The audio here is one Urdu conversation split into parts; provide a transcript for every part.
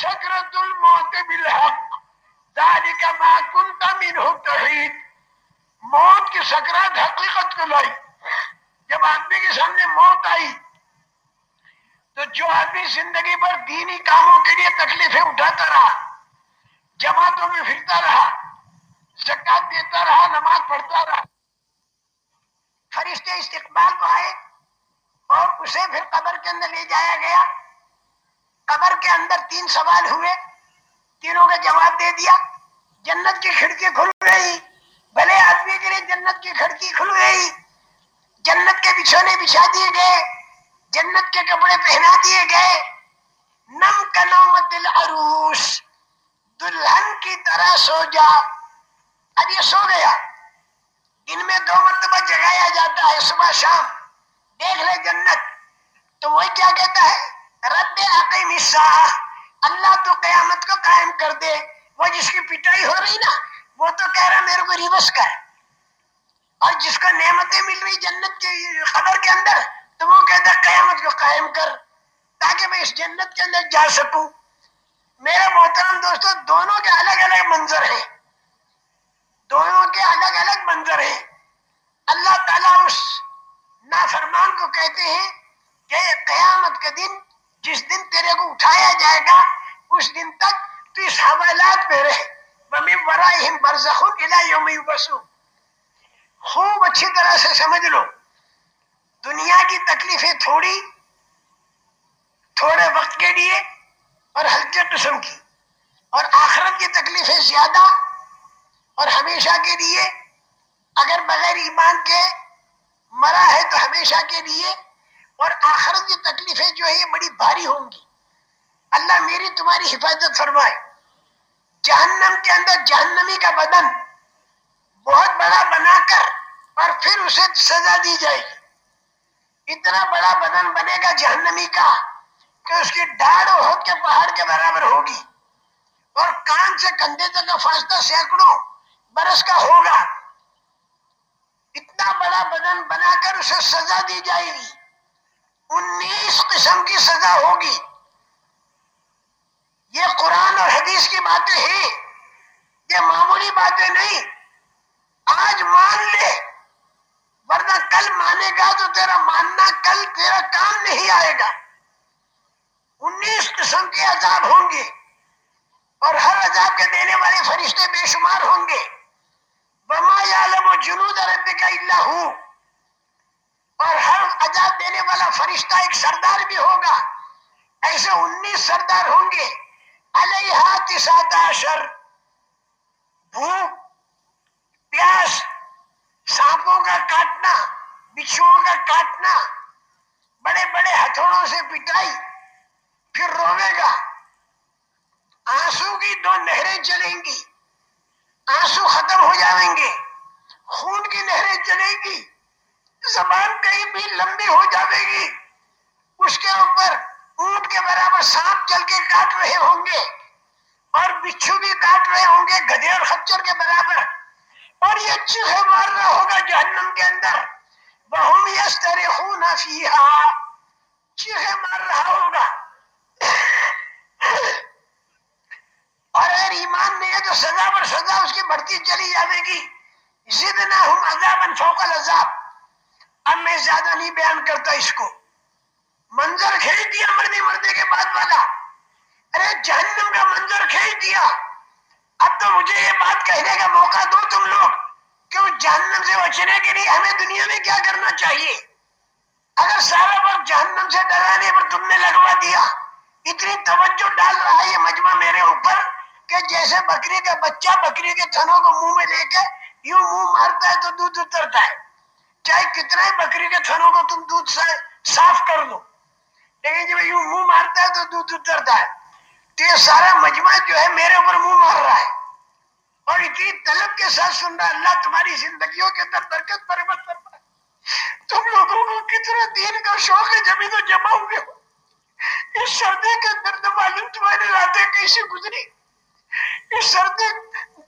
سکرت الموت بالحق. ذالک ما کنت منہ تحید موت کی سکرات حقیقت کو لائی. جب آدمی کے سامنے موت آئی، تو جو آدمی زندگی پر دینی کاموں کے لیے تکلیفیں اٹھاتا رہا، جماعتوں میں پھرتا رہا، زکات دیتا رہا، نماز پڑھتا رہا، فرشتے استقبال کو آئے اور اسے پھر قبر کے اندر لے جایا گیا۔ قبر کے اندر تین سوال ہوئے۔ تینوں کا جواب دے دیا، جنت کی کھڑکی کھل گئی۔ بھلے آدمی کے لیے جنت کی کھڑکی کھل گئی۔ جنت کے بچھونے بچھا دیے گئے۔ جنت کے کپڑے پہنا دیے گئے۔ نم کنومت العروس۔ دلہن کی طرح سو جا۔ اب یہ سو گیا۔ دن میں دو مرتبہ جگایا جاتا ہے صبح شام۔ دیکھ لے جنت۔ تو وہی کیا کہتا ہے؟ رب عقیم اللہ تو قیامت کو قائم کر دے۔ وہ جس کی پٹائی ہو رہی نا، وہ تو کہہ رہا میرے کو ریورس کر۔ اور جس کو نعمتیں مل رہی جنت کی خبر کے اندر، تو وہ کہتا قیامت کو قائم کر، تاکہ میں اس جنت کے اندر جا سکوں۔ میرے محترم دوستو، دونوں کے الگ الگ منظر ہیں۔ دونوں کے الگ الگ منظر ہیں۔ اللہ تعالیٰ اس نافرمان کو کہتے ہیں کہ قیامت کے دن جس دن تیرے کو اٹھایا جائے گا، اس دن تک تو اس حوالات میں رہے۔ وَمِن وَرَائِهِمْ بَرْزَخُونَ إِلَى يَوْمِ يُبَسُونَ خوب اچھی طرح سے سمجھ لو۔ دنیا کی تکلیفیں تھوڑی، تھوڑے وقت کے لیے اور ہلکے قسم کی۔ اور آخرت کی تکلیفیں زیادہ اور ہمیشہ کے لیے۔ اگر بغیر ایمان کے مرا ہے تو ہمیشہ کے لیے اور آخرت کی تکلیفیں جو ہے یہ بڑی بھاری ہوں گی۔ اللہ میری تمہاری حفاظت فرمائے۔ جہنم کے اندر جہنمی کا بدن بہت بڑا بنا کر اور پھر اسے سزا دی جائے گی۔ اتنا بڑا بدن بنے گا جہنمی کا کہ اس کی ڈاڑ ہو کے پہاڑ کے برابر ہوگی۔ اور کان سے کندھے تک کا فاصلہ سینکڑوں برس کا ہوگا۔ اتنا بڑا بدن بنا کر اسے سزا دی جائے گی۔ انیس قسم کی سزا ہوگی۔ یہ قرآن اور حدیث کی باتیں ہیں۔ یہ معمولی باتیں نہیں۔ آج مان لے، ورنہ کل مانے گا تو تیرا ماننا کل تیرا کام نہیں آئے گا۔ انیس قسم کے عذاب ہوں گے اور ہر عذاب کے دینے والے فرشتے بے شمار ہوں گے۔ وما یعلم جنود ربک الا ہو اور ہر عذاب دینے والا فرشتہ ایک سردار بھی ہوگا۔ ایسے انیس سردار ہوں گے۔ علیہ تسعت عشر۔ بھوک، پیاس، سانپوں کا کاٹنا، بچھوؤں کا کاٹنا، بڑے بڑے ہتھوڑوں سے پٹائی، پھر روے گا۔ آنسو کی دو نہریں چلیں گی۔ آنسو ختم ہو جائیں گے۔ خون کی نہریں چلے گی۔ زبان کہیں بھی لمبی ہو جائے گی۔ اس کے اوپر اونٹ کے برابر سانپ چل کے کاٹ رہے ہوں گے اور بچھو بھی کاٹ رہے ہوں گے گدے اور خچر کے برابر۔ اور یہ چوہے مار رہا ہوگا جہنم کے اندر۔ بہم یسترخون فیہا چوہے مار رہا ہوگا۔ اور اگر ایمان نہیں ہے تو سزا پر سزا اس کی بڑھتی چلی جائے گی۔ زدنا ہم عذابا فوق العذاب۔ اب میں زیادہ نہیں بیان کرتا اس کو۔ منظر کھینچ دیا مردے مردے کے بعد والا۔ ارے، جہنم کا منظر کھینچ دیا۔ اب تو مجھے یہ بات کہنے کا موقع دو تم لوگ کہ اس جہنم سے بچنے کے لیے ہمیں دنیا میں کیا کرنا چاہیے۔ اگر سارا وقت جہنم سے ڈرانے پر تم نے لگوا دیا، اتنی توجہ ڈال رہا ہے یہ مجمع میرے اوپر کہ جیسے بکری کا بچہ بکری کے تھنوں کو منہ میں لے کے یوں منہ مارتا ہے تو دودھ اترتا ہے۔ چاہے کتنا ہی بکری کے تھنوں کو تم دودھ سے صاف کر لو لیکن جب یوں منہ مارتا ہے تو دودھ اترتا ہے۔ تو یہ سارا مجمع جو ہے میرے اوپر منہ مار رہا ہے۔ اور اتنی طلب کے ساتھ سن رہا اللہ تمہاری زندگیوں کے اندر برکت برکت فرمائے تم لوگوں کو کتنا دین کا شوق ہے جبھی تو جمع ہوئے ہو اس سردی کے اندر تو معلوم تمہاری راتیں کیسے گزری۔ اس سردی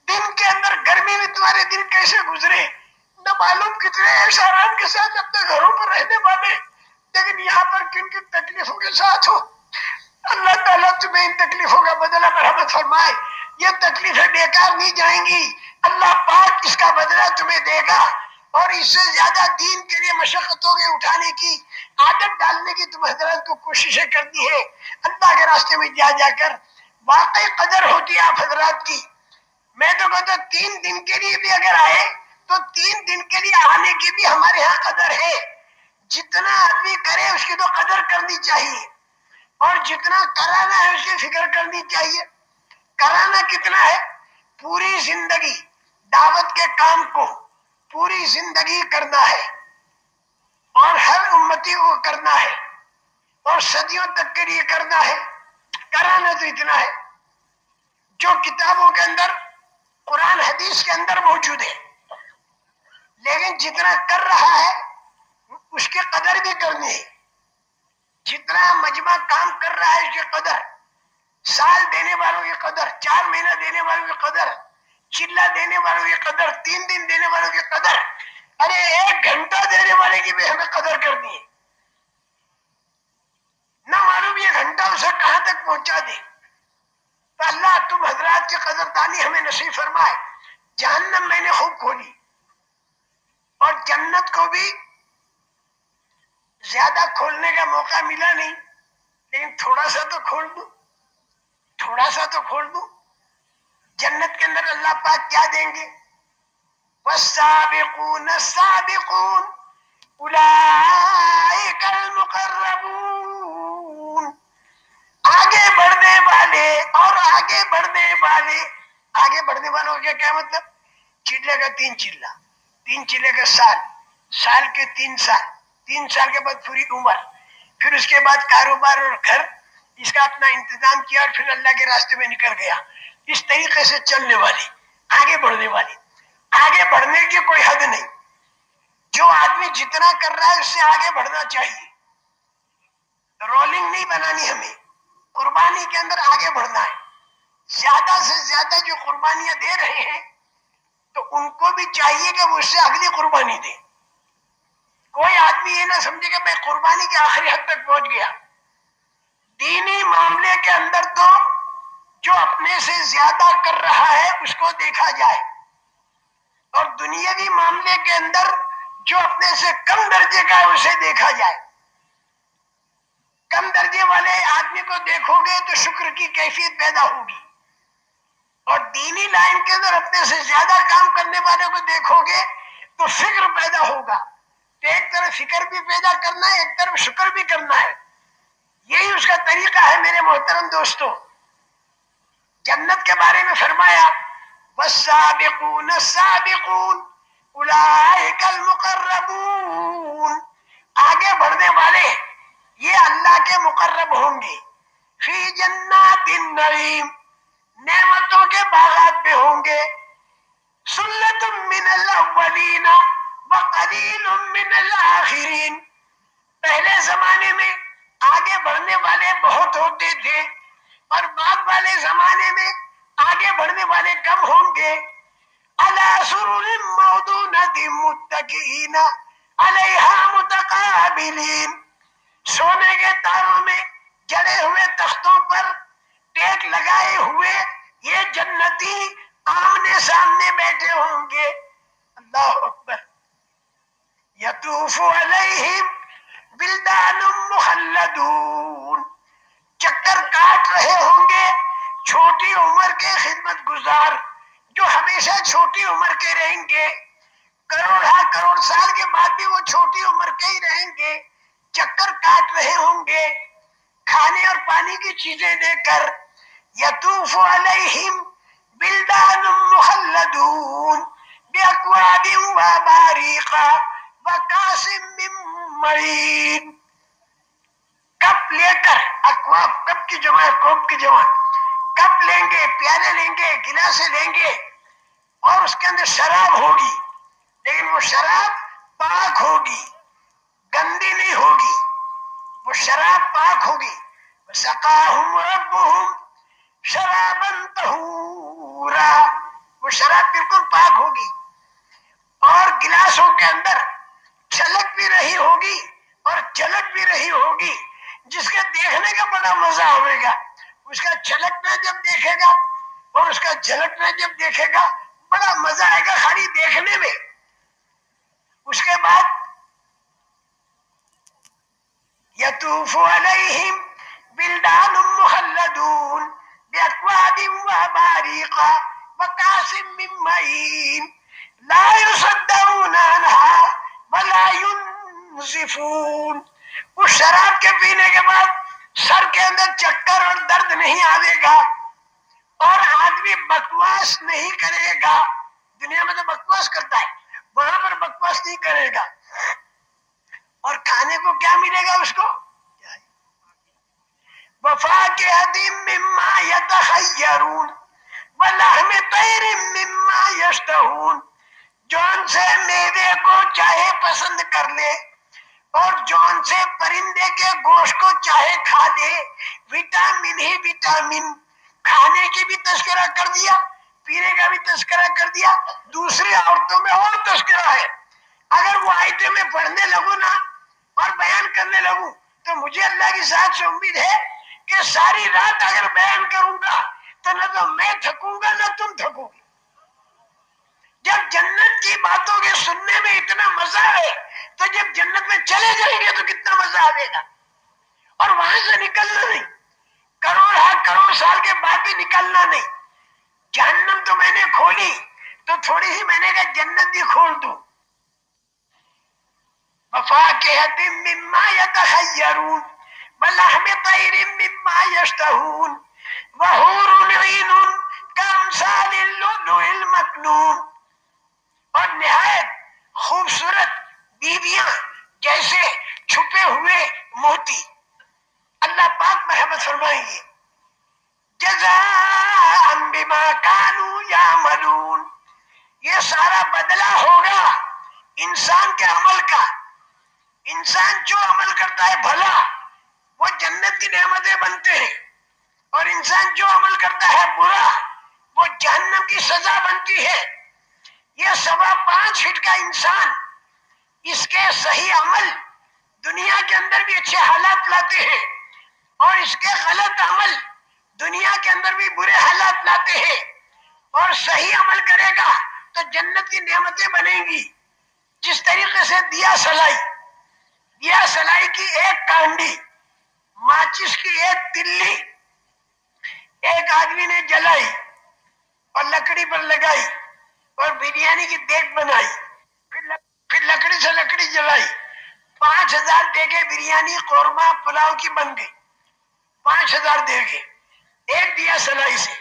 دن کے اندر گرمی میں تمہارے دن کیسے گزرے۔ نہ معلوم کتنے ایسے آرام کے ساتھ اپنے گھروں پر رہنے والے، لیکن یہاں پر کن کن تکلیفوں کے ساتھ ہو؟ اللہ تعالیٰ تمہیں ان تکلیفوں کا بدلہ مرحمت فرمائے۔ یہ تکلیفیں بیکار نہیں جائیں گی۔ اللہ پاک اس کا بدلہ تمہیں دے گا۔ اور اس سے زیادہ دین کے لیے مشقتوں کے اٹھانے کی، عادت ڈالنے کی تم حضرت کو کوششیں کرتی ہے۔ اللہ کے راستے میں جا جا کر واقعی قدر ہوتی ہے آپ حضرات کی۔ میں تو کہتا تین دن کے لیے بھی اگر آئے تو تین دن کے لیے آنے کی بھی ہمارے ہاں قدر ہے۔ جتنا آدمی کرے اس کی تو قدر کرنی چاہیے۔ اور جتنا کرانا ہے اس کی فکر کرنی چاہیے۔ کرانا کتنا ہے؟ پوری زندگی دعوت کے کام کو پوری زندگی کرنا ہے۔ اور ہر امتی کو کرنا ہے۔ اور صدیوں تک کے لیے کرنا ہے۔ کرانا تو اتنا ہے۔ جو کتابوں کے اندر، قرآن حدیث کے اندر موجود ہے۔ لیکن جتنا کر رہا ہے، اس کی قدر بھی کرنی ہے۔ جتنا مجمع کام کر رہا ہے، اس کی قدر۔ سال دینے والوں کی قدر، چار مہینہ دینے والوں کی قدر، چلا دینے والوں کی قدر، تین دن دینے والوں کی قدر۔ ارے، ایک گھنٹہ دینے والے کی بھی ہمیں قدر کرنی ہے۔ نہ معلوم یہ گھنٹہ اسے کہاں تک پہنچا دے۔ تو اللہ، تم حضرات کی قدر دانی ہمیں نصیب فرمائے۔ جہنم میں نے خوب کھولی اور جنت کو بھی زیادہ کھولنے کا موقع ملا نہیں، لیکن تھوڑا سا تو کھول دوں، تھوڑا سا تو کھول دوں۔ جنت کے اندر اللہ پاک کیا دیں گے؟ والسابقون، السابقون اولئک المقربون۔ آگے بڑھنے والے اور آگے بڑھنے والے، آگے بڑھنے والوں کا کیا مطلب؟ چلے کا تین چلا تین چلے کا سال۔ سال کے تین سال۔ تین سال کے بعد پوری عمر۔ پھر اس کے بعد کاروبار اور گھر۔ اس کا اپنا انتظام کیا اور پھر اللہ کے راستے میں نکل گیا۔ اس طریقے سے چلنے والی، آگے بڑھنے والی۔ آگے بڑھنے کی کوئی حد نہیں۔ جو آدمی جتنا کر رہا ہے، اس سے آگے بڑھنا چاہیے۔ رولنگ نہیں بنانی ہمیں۔ قربانی کے اندر آگے بڑھنا ہے۔ زیادہ سے زیادہ جو قربانیاں دے رہے ہیں تو ان کو بھی چاہیے کہ وہ اس سے اگلی قربانی دیں کوئی آدمی یہ نہ سمجھے کہ میں قربانی کے آخری حد تک پہنچ گیا۔ دینی معاملے کے اندر تو جو اپنے سے زیادہ کر رہا ہے، اس کو دیکھا جائے۔ اور دنیاوی معاملے کے اندر جو اپنے سے کم درجے کا ہے، اسے دیکھا جائے۔ کم درجے والے آدمی کو دیکھو گے تو شکر کی کیفیت پیدا ہوگی۔ اور دینی لائن کے اندر اپنے سے زیادہ کام کرنے والے کو دیکھو گے تو فکر پیدا ہوگا۔ تو ایک طرف فکر بھی پیدا کرنا ہے، ایک طرف شکر بھی کرنا ہے۔ یہی اس کا طریقہ ہے میرے محترم دوستو۔ جنت کے بارے میں فرمایا، والسابقون السابقون اولئک المقربون۔ آگے بڑھنے والے، یہ اللہ کے مقرب ہوں گے۔ فی جنات النعیم نعمتوں کے باغات پہ ہوں گے۔ سلت من الاولین وقلیل من الاخرین۔ پہلے زمانے میں آگے بڑھنے والے بہت ہوتے تھے، اور بعد والے زمانے میں آگے بڑھنے والے کم ہوں گے۔ علی سرور مودونت متقین علیہا متقابلین۔ سونے کے تاروں میں جڑے ہوئے تختوں پر ٹیک لگائے ہوئے یہ جنتی آمنے سامنے بیٹھے ہوں گے۔ اللہ اکبر۔ یتوف علیہم بلدان مخلدون۔ چکر کاٹ رہے ہوں گے چھوٹی عمر کے خدمت گزار جو ہمیشہ چھوٹی عمر کے رہیں گے۔ کروڑ ہاں کروڑ سال کے بعد بھی وہ چھوٹی عمر کے ہی رہیں گے۔ چکر کاٹ رہے ہوں گے۔ کھانے اور پانی کی چیزیں دے کر یتوف علیہم بلدان مخلدون بے اقواب و باریقہ وقاسم من معین کپ لے کر اقواب کپ کی جمع کوپ کی جمع؟ کپ لیں گے؟ پیالے لیں گے، گلاسے لیں گے؟ اور اس کے اندر شراب ہوگی، لیکن وہ شراب پاک ہوگی، گندی نہیں ہوگی، وہ شراب پاک ہوگی۔ سقاہم ربہم شرابا طہورا وہ شراب بالکل پاک ہوگی اور گلاسوں کے اندر چھلک بھی رہی ہوگی اور چلک بھی رہی ہوگی، جس کے دیکھنے کا بڑا مزہ آئے چھلکنا جب دیکھے گا اور اس کا جھلکنا جب دیکھے گا، بڑا مزہ آئے گا خالی دیکھنے میں۔ اس کے بعد یتوف علیہم بلدان مخلدون۔ باکواب وباریق وکاس من معین لا يصدعون عنها ولا ينزفون. اس شراب کے پینے کے بعد سر کے اندر چکر اور درد نہیں آئے گا اور آدمی بکواس نہیں کرے گا. دنیا میں تو بکواس کرتا ہے. وہاں پر بکواس نہیں کرے گا. اور کھانے کو کیا ملے گا اس کو؟ وفا کے عدیم مما یتخیرون ولحم طیر مما یشتہون۔ جون سے میوے کو چاہے پسند کر لے، اور جون سے پرندے کے گوشت کو چاہے کھا لے۔ وٹامن ہی وٹامن۔ کھانے کی بھی تذکرہ کر دیا، پینے کا بھی تذکرہ کر دیا، دوسری عورتوں میں اور تذکرہ ہے۔ اگر وہ آیتیں میں پڑھنے لگوں نا اور بیان کرنے لگوں، تو مجھے اللہ کی ذات سے امید ہے کہ ساری رات اگر بیان کروں گا تو نہ تو میں تھکوں گا نہ تم تھکو گی جب جنت کی باتوں کے سننے میں اتنا مزہ ہے تو جب جنت میں چلے جائیں گے تو کتنا مزہ آئے گا۔ اور وہاں سے نکلنا نہیں۔ کروڑ ہاں کروڑ سال کے بعد بھی نکلنا نہیں۔ جہنم تو میں نے کھولی، تو تھوڑی ہی میں نے کہا جنت بھی کھول دوں۔ وفا وفاكهة مما يتخيرون ولحم طير مما يشتهون وحور عين كأمثال اللؤلؤ المكنون اور نہایت خوبصورت بیویاں جیسے چھپے ہوئے موتی۔ اللہ پاک محمد فرمائیں گے جزاء بما كانوا يعملون یہ سارا بدلہ ہوگا انسان کے عمل کا۔ انسان جو عمل کرتا ہے بھلا۔ وہ جنت کی نعمتیں بنتے ہیں۔ اور انسان جو عمل کرتا ہے برا، وہ جہنم کی سزا بنتی ہے۔ یہ سوا پانچ فٹ کا انسان اس کے صحیح عمل دنیا کے اندر بھی اچھے حالات لاتے ہیں اور اس کے غلط عمل دنیا کے اندر بھی برے حالات لاتے ہیں۔ اور صحیح عمل کرے گا تو جنت کی نعمتیں بنیں گی۔ جس طریقے سے دیا سلائی دیا سلائی کی ایک کانڈی ماچس کی ایک تلی ایک آدمی نے جلائی اور لکڑی پر لگائی اور بریانی کی دیکھ بنائی۔ پھر پھر لکڑی سے لکڑی جلائی۔ پانچ ہزار دیگے بریانی قورمہ پلاؤ کی بن گئی۔ پانچ ہزار دیگے۔ ایک دیا سلائی سے۔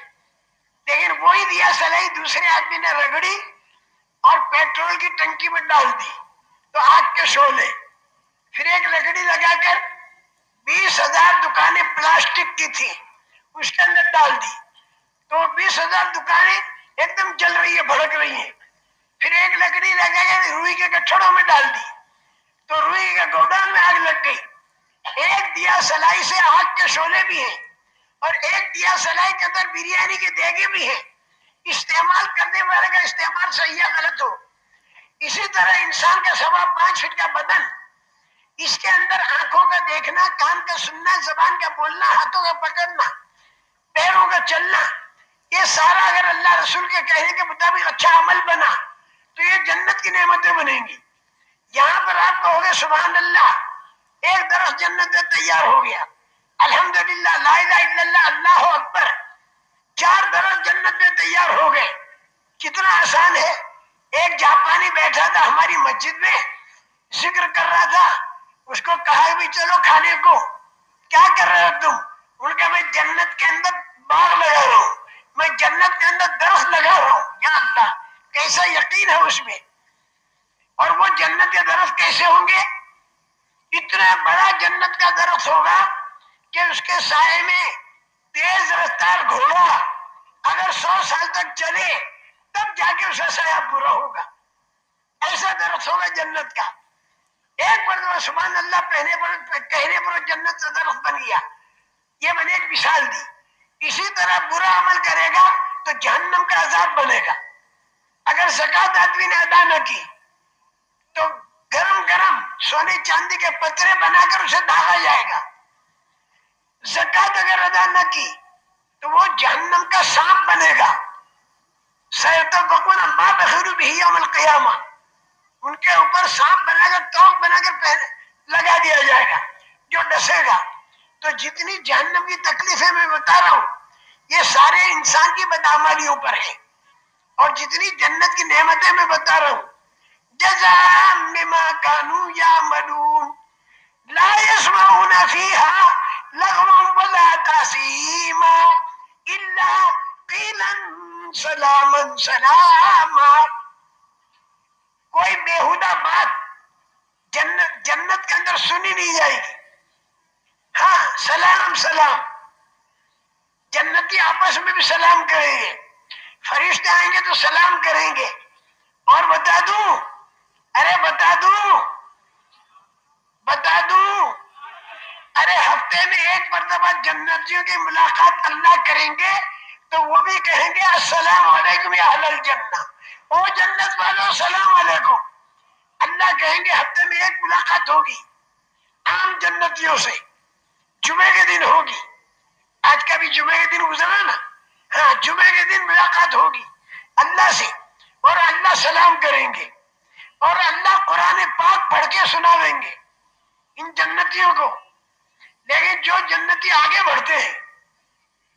لیکن وہی دیا سلائی دوسرے آدمی نے رگڑی اور پیٹرول کی ٹنکی میں ڈال دی۔ تو آگ کے شعلے۔ پھر ایک لکڑی لگا کر بیس ہزار دکانیں پلاسٹک کی تھی، اس کے اندر ڈال دی۔ تو بیس ہزار دکانیں ایک دم جل رہی ہے بھڑک رہی ہیں۔ پھر ایک لکڑی لگا کے یعنی روئی کے گٹھڑوں میں ڈال دی۔ تو روئی کے گودان میں آگ لگ گئی۔ ایک دیا سلائی سے آگ کے شعلے بھی ہیں اور ایک دیا سلائی کے اندر بریانی کے دیگے بھی ہیں۔ استعمال کرنے والے کا استعمال صحیح یا غلط ہو۔ اسی طرح انسان کا سوا پانچ فٹ کا بدن۔ اس کے اندر آنکھوں کا دیکھنا، کان کا سننا، زبان کا بولنا، ہاتھوں کا پکڑنا، پیروں کا چلنا، یہ سارا اگر اللہ رسول کے کہنے کے مطابق اچھا عمل بنا، تو یہ جنت کی نعمتیں بنیں گی۔ یہاں پر آپ کہو گے، سبحان اللہ، ایک درخت جنت میں تیار ہو گیا۔ الحمدللہ، لا الہ الا اللہ اللہ اکبر۔ چار درخت جنت میں تیار ہو گئے۔ کتنا آسان ہے۔ ایک جاپانی بیٹھا تھا ہماری مسجد میں، ذکر کر رہا تھا اس کو کہا بھی چلو کھانے کو۔ کیا کر رہے ہو تم؟ ان کا میں جنت کے اندر باغ لگا رہا ہوں۔ میں جنت کے اندر درخت لگا رہا ہوں۔ یا اللہ، کیسا یقین ہے اس میں؟ اور وہ جنت کے درخت کیسے ہوں گے؟ اتنا بڑا جنت کا درخت ہوگا کہ اس کے سائے میں تیز رفتار گھوڑا اگر سو سال تک چلے، تب جا کے اس کا سایہ پورا ہوگا۔ ایسا درخت ہوگا جنت کا۔ ایک مرتبہ سبحان اللہ پہنے پر کہنے پر جنت سے درخت بن گیا۔ یہ میں نے ایک مثال دی۔ اسی طرح برا عمل کرے گا تو جہنم کا عذاب بنے گا۔ اگر زکات آدمی نے ادا نہ کی، تو گرم گرم سونے چاندی کے پترے بنا کر اسے داغا جائے گا۔ زکات اگر ادا نہ کی، تو وہ جہنم کا سانپ بنے گا۔ سید بکون ماں بخیر بھی یوم القیامہ۔ ان کے اوپر سانپ بنا کر توک بنا کر پہنے لگا دیا جائے گا، جو ڈسے گا۔ تو جتنی جہنم کی تکلیفیں میں بتا رہا ہوں، یہ سارے انسان کی بدعمالیوں پر ہے اور جتنی جنت کی نعمتیں میں بتا رہا ہوں جزام بما کانو یا ملون لا يسمعون فيها لغوا ولا تاسیما الا قیلا سلاما سلاما۔ کوئی بےحدہ بات جنت جنت کے اندر سنی نہیں جائے گی۔ ہاں سلام سلام۔ جنتی آپس میں بھی سلام کریں گے۔ فرشتے آئیں گے تو سلام کریں گے۔ اور بتا دوں، ارے بتا دوں بتا دوں۔ ارے، ہفتے میں ایک مرتبہ جنتیوں کی ملاقات اللہ کریں گے تو وہ بھی کہیں گے، السلام علیکم یا اہل الجنہ۔ او جنت والو، السلام علیکم۔ اللہ کہیں گے ہفتے میں ایک ملاقات ہوگی۔ عام جنتیوں سے۔ جمعے کے دن ہوگی۔ آج کا بھی جمعے کے دن گزرا نا۔ ہاں جمعے کے دن ملاقات ہوگی۔ اللہ سے۔ اور اللہ سلام کریں گے۔ اور اللہ قرآن پاک پڑھ کے سنا دیں گے۔ ان جنتیوں کو۔ لیکن جو جنتی آگے بڑھتے ہیں،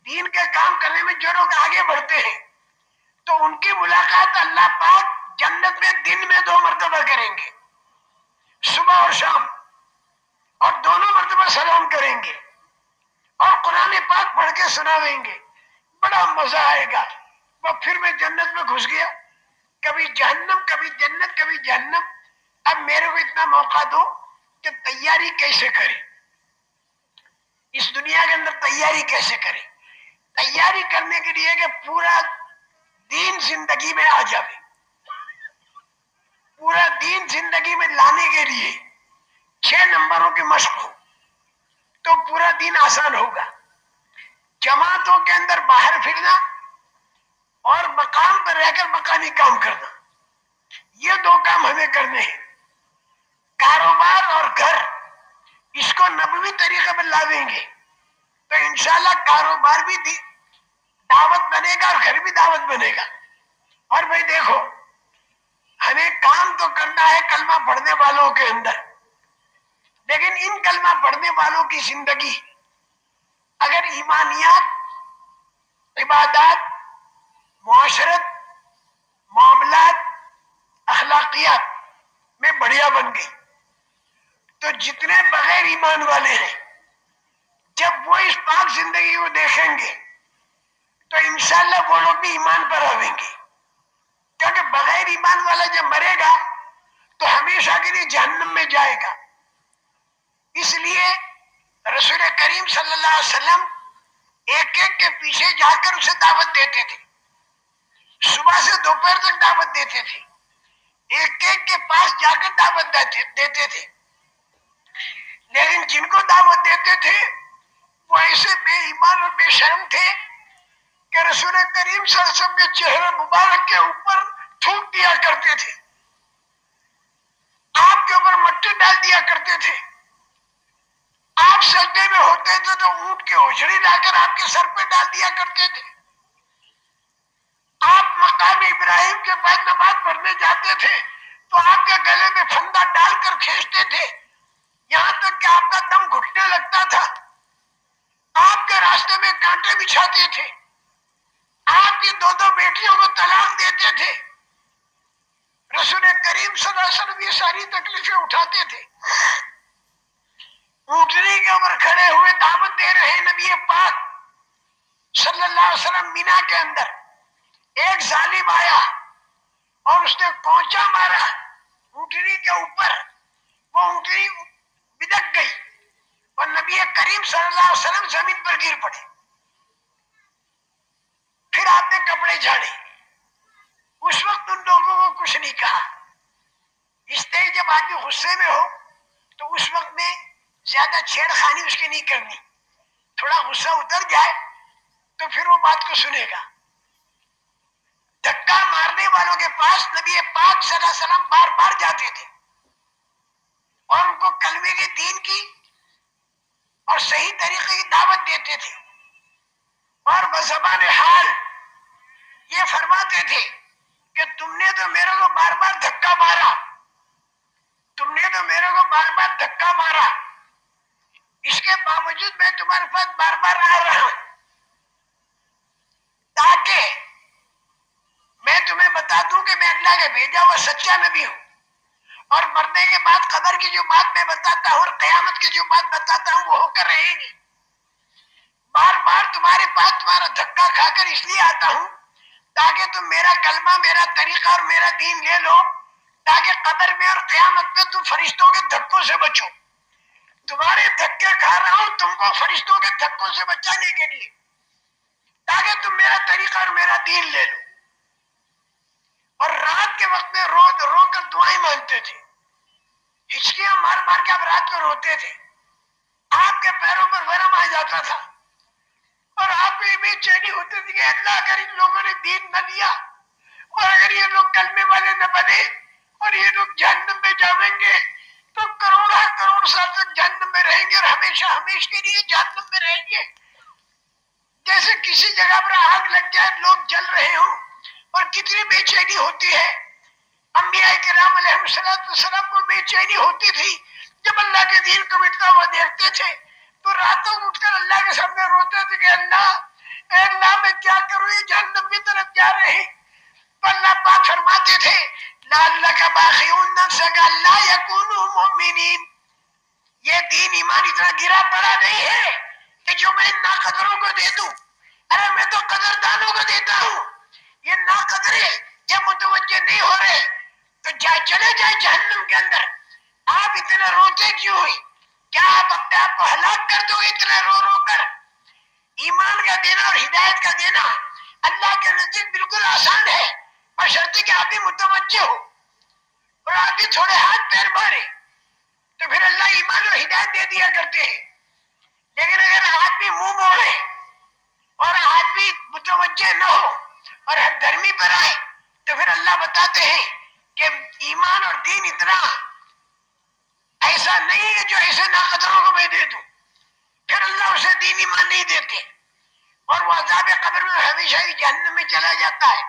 دین کے کام کرنے میں جو لوگ آگے بڑھتے ہیں تو ان کی ملاقات اللہ پاک جنت میں دن میں دو مرتبہ کریں گے۔ صبح اور شام۔ اور دونوں مرتبہ سلام کریں گے۔ اور قرآن پاک پڑھ کے سنا دیں گے۔ بڑا مزہ آئے گا۔ وہ پھر میں جنت میں گھس گیا۔ کبھی جہنم، کبھی جنت، کبھی جہنم۔ اب میرے کو اتنا موقع دو کہ تیاری کیسے کرے اس دنیا کے اندر تیاری کیسے کرے تیاری کرنے کے لیے کہ پورا دین زندگی میں آ جائے پورا دین زندگی میں لانے کے لیے چھ نمبروں کی مشق ہو، تو پورا دن آسان ہوگا۔ جماعتوں کے اندر باہر پھرنا اور مقام پر رہ کر مکانی کام کرنا، یہ دو کام ہمیں کرنے ہیں۔ کاروبار اور گھر، اس کو نبوی طریقے پر لا دیں گے۔ تو انشاءاللہ کاروبار بھی دی دعوت بنے گا اور گھر بھی دعوت بنے گا۔ اور بھائی دیکھو، ہمیں کام تو کرنا ہے کلمہ پڑھنے والوں کے اندر، لیکن ان کلمہ پڑھنے والوں کی زندگی، اگر ایمانیات، عبادات، معاشرت، معاملات، اخلاقیات میں بڑھیا بن گئی، تو جتنے بغیر ایمان والے ہیں، جب وہ اس پاک زندگی کو دیکھیں گے تو انشاءاللہ وہ لوگ بھی ایمان پر آئیں گے۔ کیونکہ بغیر ایمان والا جب مرے گا، تو ہمیشہ کے لیے جہنم میں جائے گا۔ اس لیے رسول کریم صلی اللہ علیہ وسلم ایک ایک کے پیچھے جا کر اسے دعوت دیتے تھے۔ صبح سے دوپہر تک دعوت دیتے تھے۔ ایک ایک کے پاس جا کر دعوت دیتے تھے۔ لیکن جن کو دعوت دیتے تھے، وہ ایسے بے ایمان اور بے شرم تھے کہ رسول کریم صلی اللہ علیہ وسلم کے چہرے مبارک کے اوپر تھوک دیا کرتے تھے۔ آپ کے اوپر مٹی ڈال دیا کرتے تھے۔ آپ سجدے میں ہوتے تھے تو اونٹ کے اوجڑی لا کر آپ کے سر پہ ڈال دیا کرتے تھے۔ آپ مقام ابراہیم کے بعد نماز پڑھنے جاتے تھے تو آپ کے گلے میں پھندا ڈال کر کھینچتے تھے۔ یہاں تک کہ آپ کا دم گھٹنے لگتا تھا۔ آپ کے راستے میں کانٹے بچھاتے تھے۔ آپ کی دو دو بیٹیوں کو طلاق دیتے تھے۔ رسول کریم صلی اللہ علیہ وسلم یہ ساری تکلیفیں اٹھاتے تھے۔ اونٹنی کے اوپر کھڑے ہوئے دعوت دے رہے نبی پاک صلی اللہ علیہ وسلم مینا کے اندر۔ ایک ظالم آیا اور اس نے پہنچا مارا۔ اونٹنی کے اوپر وہ اونٹنی بدک گئی اور نبی کریم صلی اللہ علیہ وسلم زمین پر گر پڑے۔ پھر آپ نے کپڑے جھاڑے۔ اس وقت ان لوگوں کو کچھ نہیں کہا۔ اس لیے جب آدمی غصے میں ہو، تو اس وقت میں زیادہ چھیڑ خانی اس کی نہیں کرنی۔ تھوڑا غصہ اتر جائے، تو پھر وہ بات کو سنے گا۔ دھکا مارنے والوں کے پاس نبی پاک صلی اللہ علیہ وسلم بار بار جاتے تھے۔ اور ان کو کلمے کے دین کی اور صحیح طریقے کی دعوت دیتے تھے۔ اور بزبان حال یہ فرماتے تھے کہ تم نے تو میرے کو بار بار دھکا مارا۔ تم نے تو میرے کو بار بار دھکا مارا۔ اس کے باوجود میں تمہارے پاس بار بار آ رہا ہوں۔ تاکہ میں تمہیں بتا دوں کہ میں اللہ کے بھیجا ہوا سچا نبی ہوں۔ اور مرنے کے بعد قبر کی جو بات میں بتاتا ہوں اور قیامت کی جو بات بتاتا ہوں وہ ہو کر رہے گی۔ بار بار تمہارے پاس تمہارا دھکا کھا کر اس لیے آتا ہوں تاکہ تم میرا کلمہ، میرا طریقہ اور میرا دین لے لو، تاکہ قبر میں اور قیامت میں تم فرشتوں کے دھکوں سے بچو۔ تمہارے دھکے کھا رہا ہوں، تم کو فرشتوں کے دھکوں سے بچانے کے لیے۔ تاکہ تم میرا طریقہ اور میرا دین لے لو۔ اور رات کے وقت میں رو رو کر دعائیں مانگتے تھے۔ ہچکیاں مار مار کے اب رات کو روتے تھے۔ آپ کے پیروں پر ورم آ جاتا تھا۔ اور آپ کو بھی چینی ہوتی تھی کہ اللہ اگر ان لوگوں نے دین نہ لیا، اور اگر یہ لوگ کلمے والے نہ بنے، اور یہ لوگ جہنم میں جاویں گے، تو کروڑا کروڑ سال تک جہنم میں رہیں گے اور ہمیشہ ہمیش کے لیے جہنم میں رہیں گے۔ جیسے کسی جگہ پر آگ لگ جائے، لوگ جل رہے ہوں، اور کتنی بے چینی ہوتی ہے۔ انبیاء کرام علیہ السلام کو بے چینی ہوتی تھی، جب اللہ کے دین کو مٹتا ہوا دیکھتے تھے۔ تو راتوں اٹھ کر اللہ کے سامنے روتے تھے کہ اللہ اے اللہ میں کیا کروں؟ یہ جہنم کی طرف جا رہے تو اللہ پاک فرماتے تھے لا اللہ کا باقی نفس کا اللہ یکون مومنین۔ یہ دین ایمان اتنا گرا پڑا نہیں ہے کہ جو میں نا قدروں کو دے دوں۔ ارے، میں تو قدردانوں کو دیتا ہوں۔ یہ نا قدرے یہ متوجہ نہیں ہو رہے، تو جائے چلے جائے جہنم کے اندر۔ آپ اتنا روتے کیوں ہوئی کیا آپ اپنے آپ کو ہلاک کر دو اتنا رو رو کر؟ ایمان کا دینا اور ہدایت کا دینا اللہ کے نزدیک بالکل آسان ہے۔ بشرطے کہ آپ بھی متوجہ ہو۔ اور آپ بھی تھوڑے ہاتھ پیر مارے۔ تو پھر اللہ ایمان اور ہدایت دے دیا کرتے ہیں۔ لیکن اگر آدمی منہ موڑے اور آدمی متوجہ نہ ہو اور ہر گرمی پر آئے، تو پھر اللہ بتاتے ہیں کہ ایمان اور دین اتنا ایسا نہیں ہے جو ایسے ناقدروں کو میں دے دوں۔ پھر اللہ اسے دین ایمان نہیں دیتے۔ اور وہ عذاب قبر میں ہمیشہ ہی جہنم میں چلا جاتا ہے۔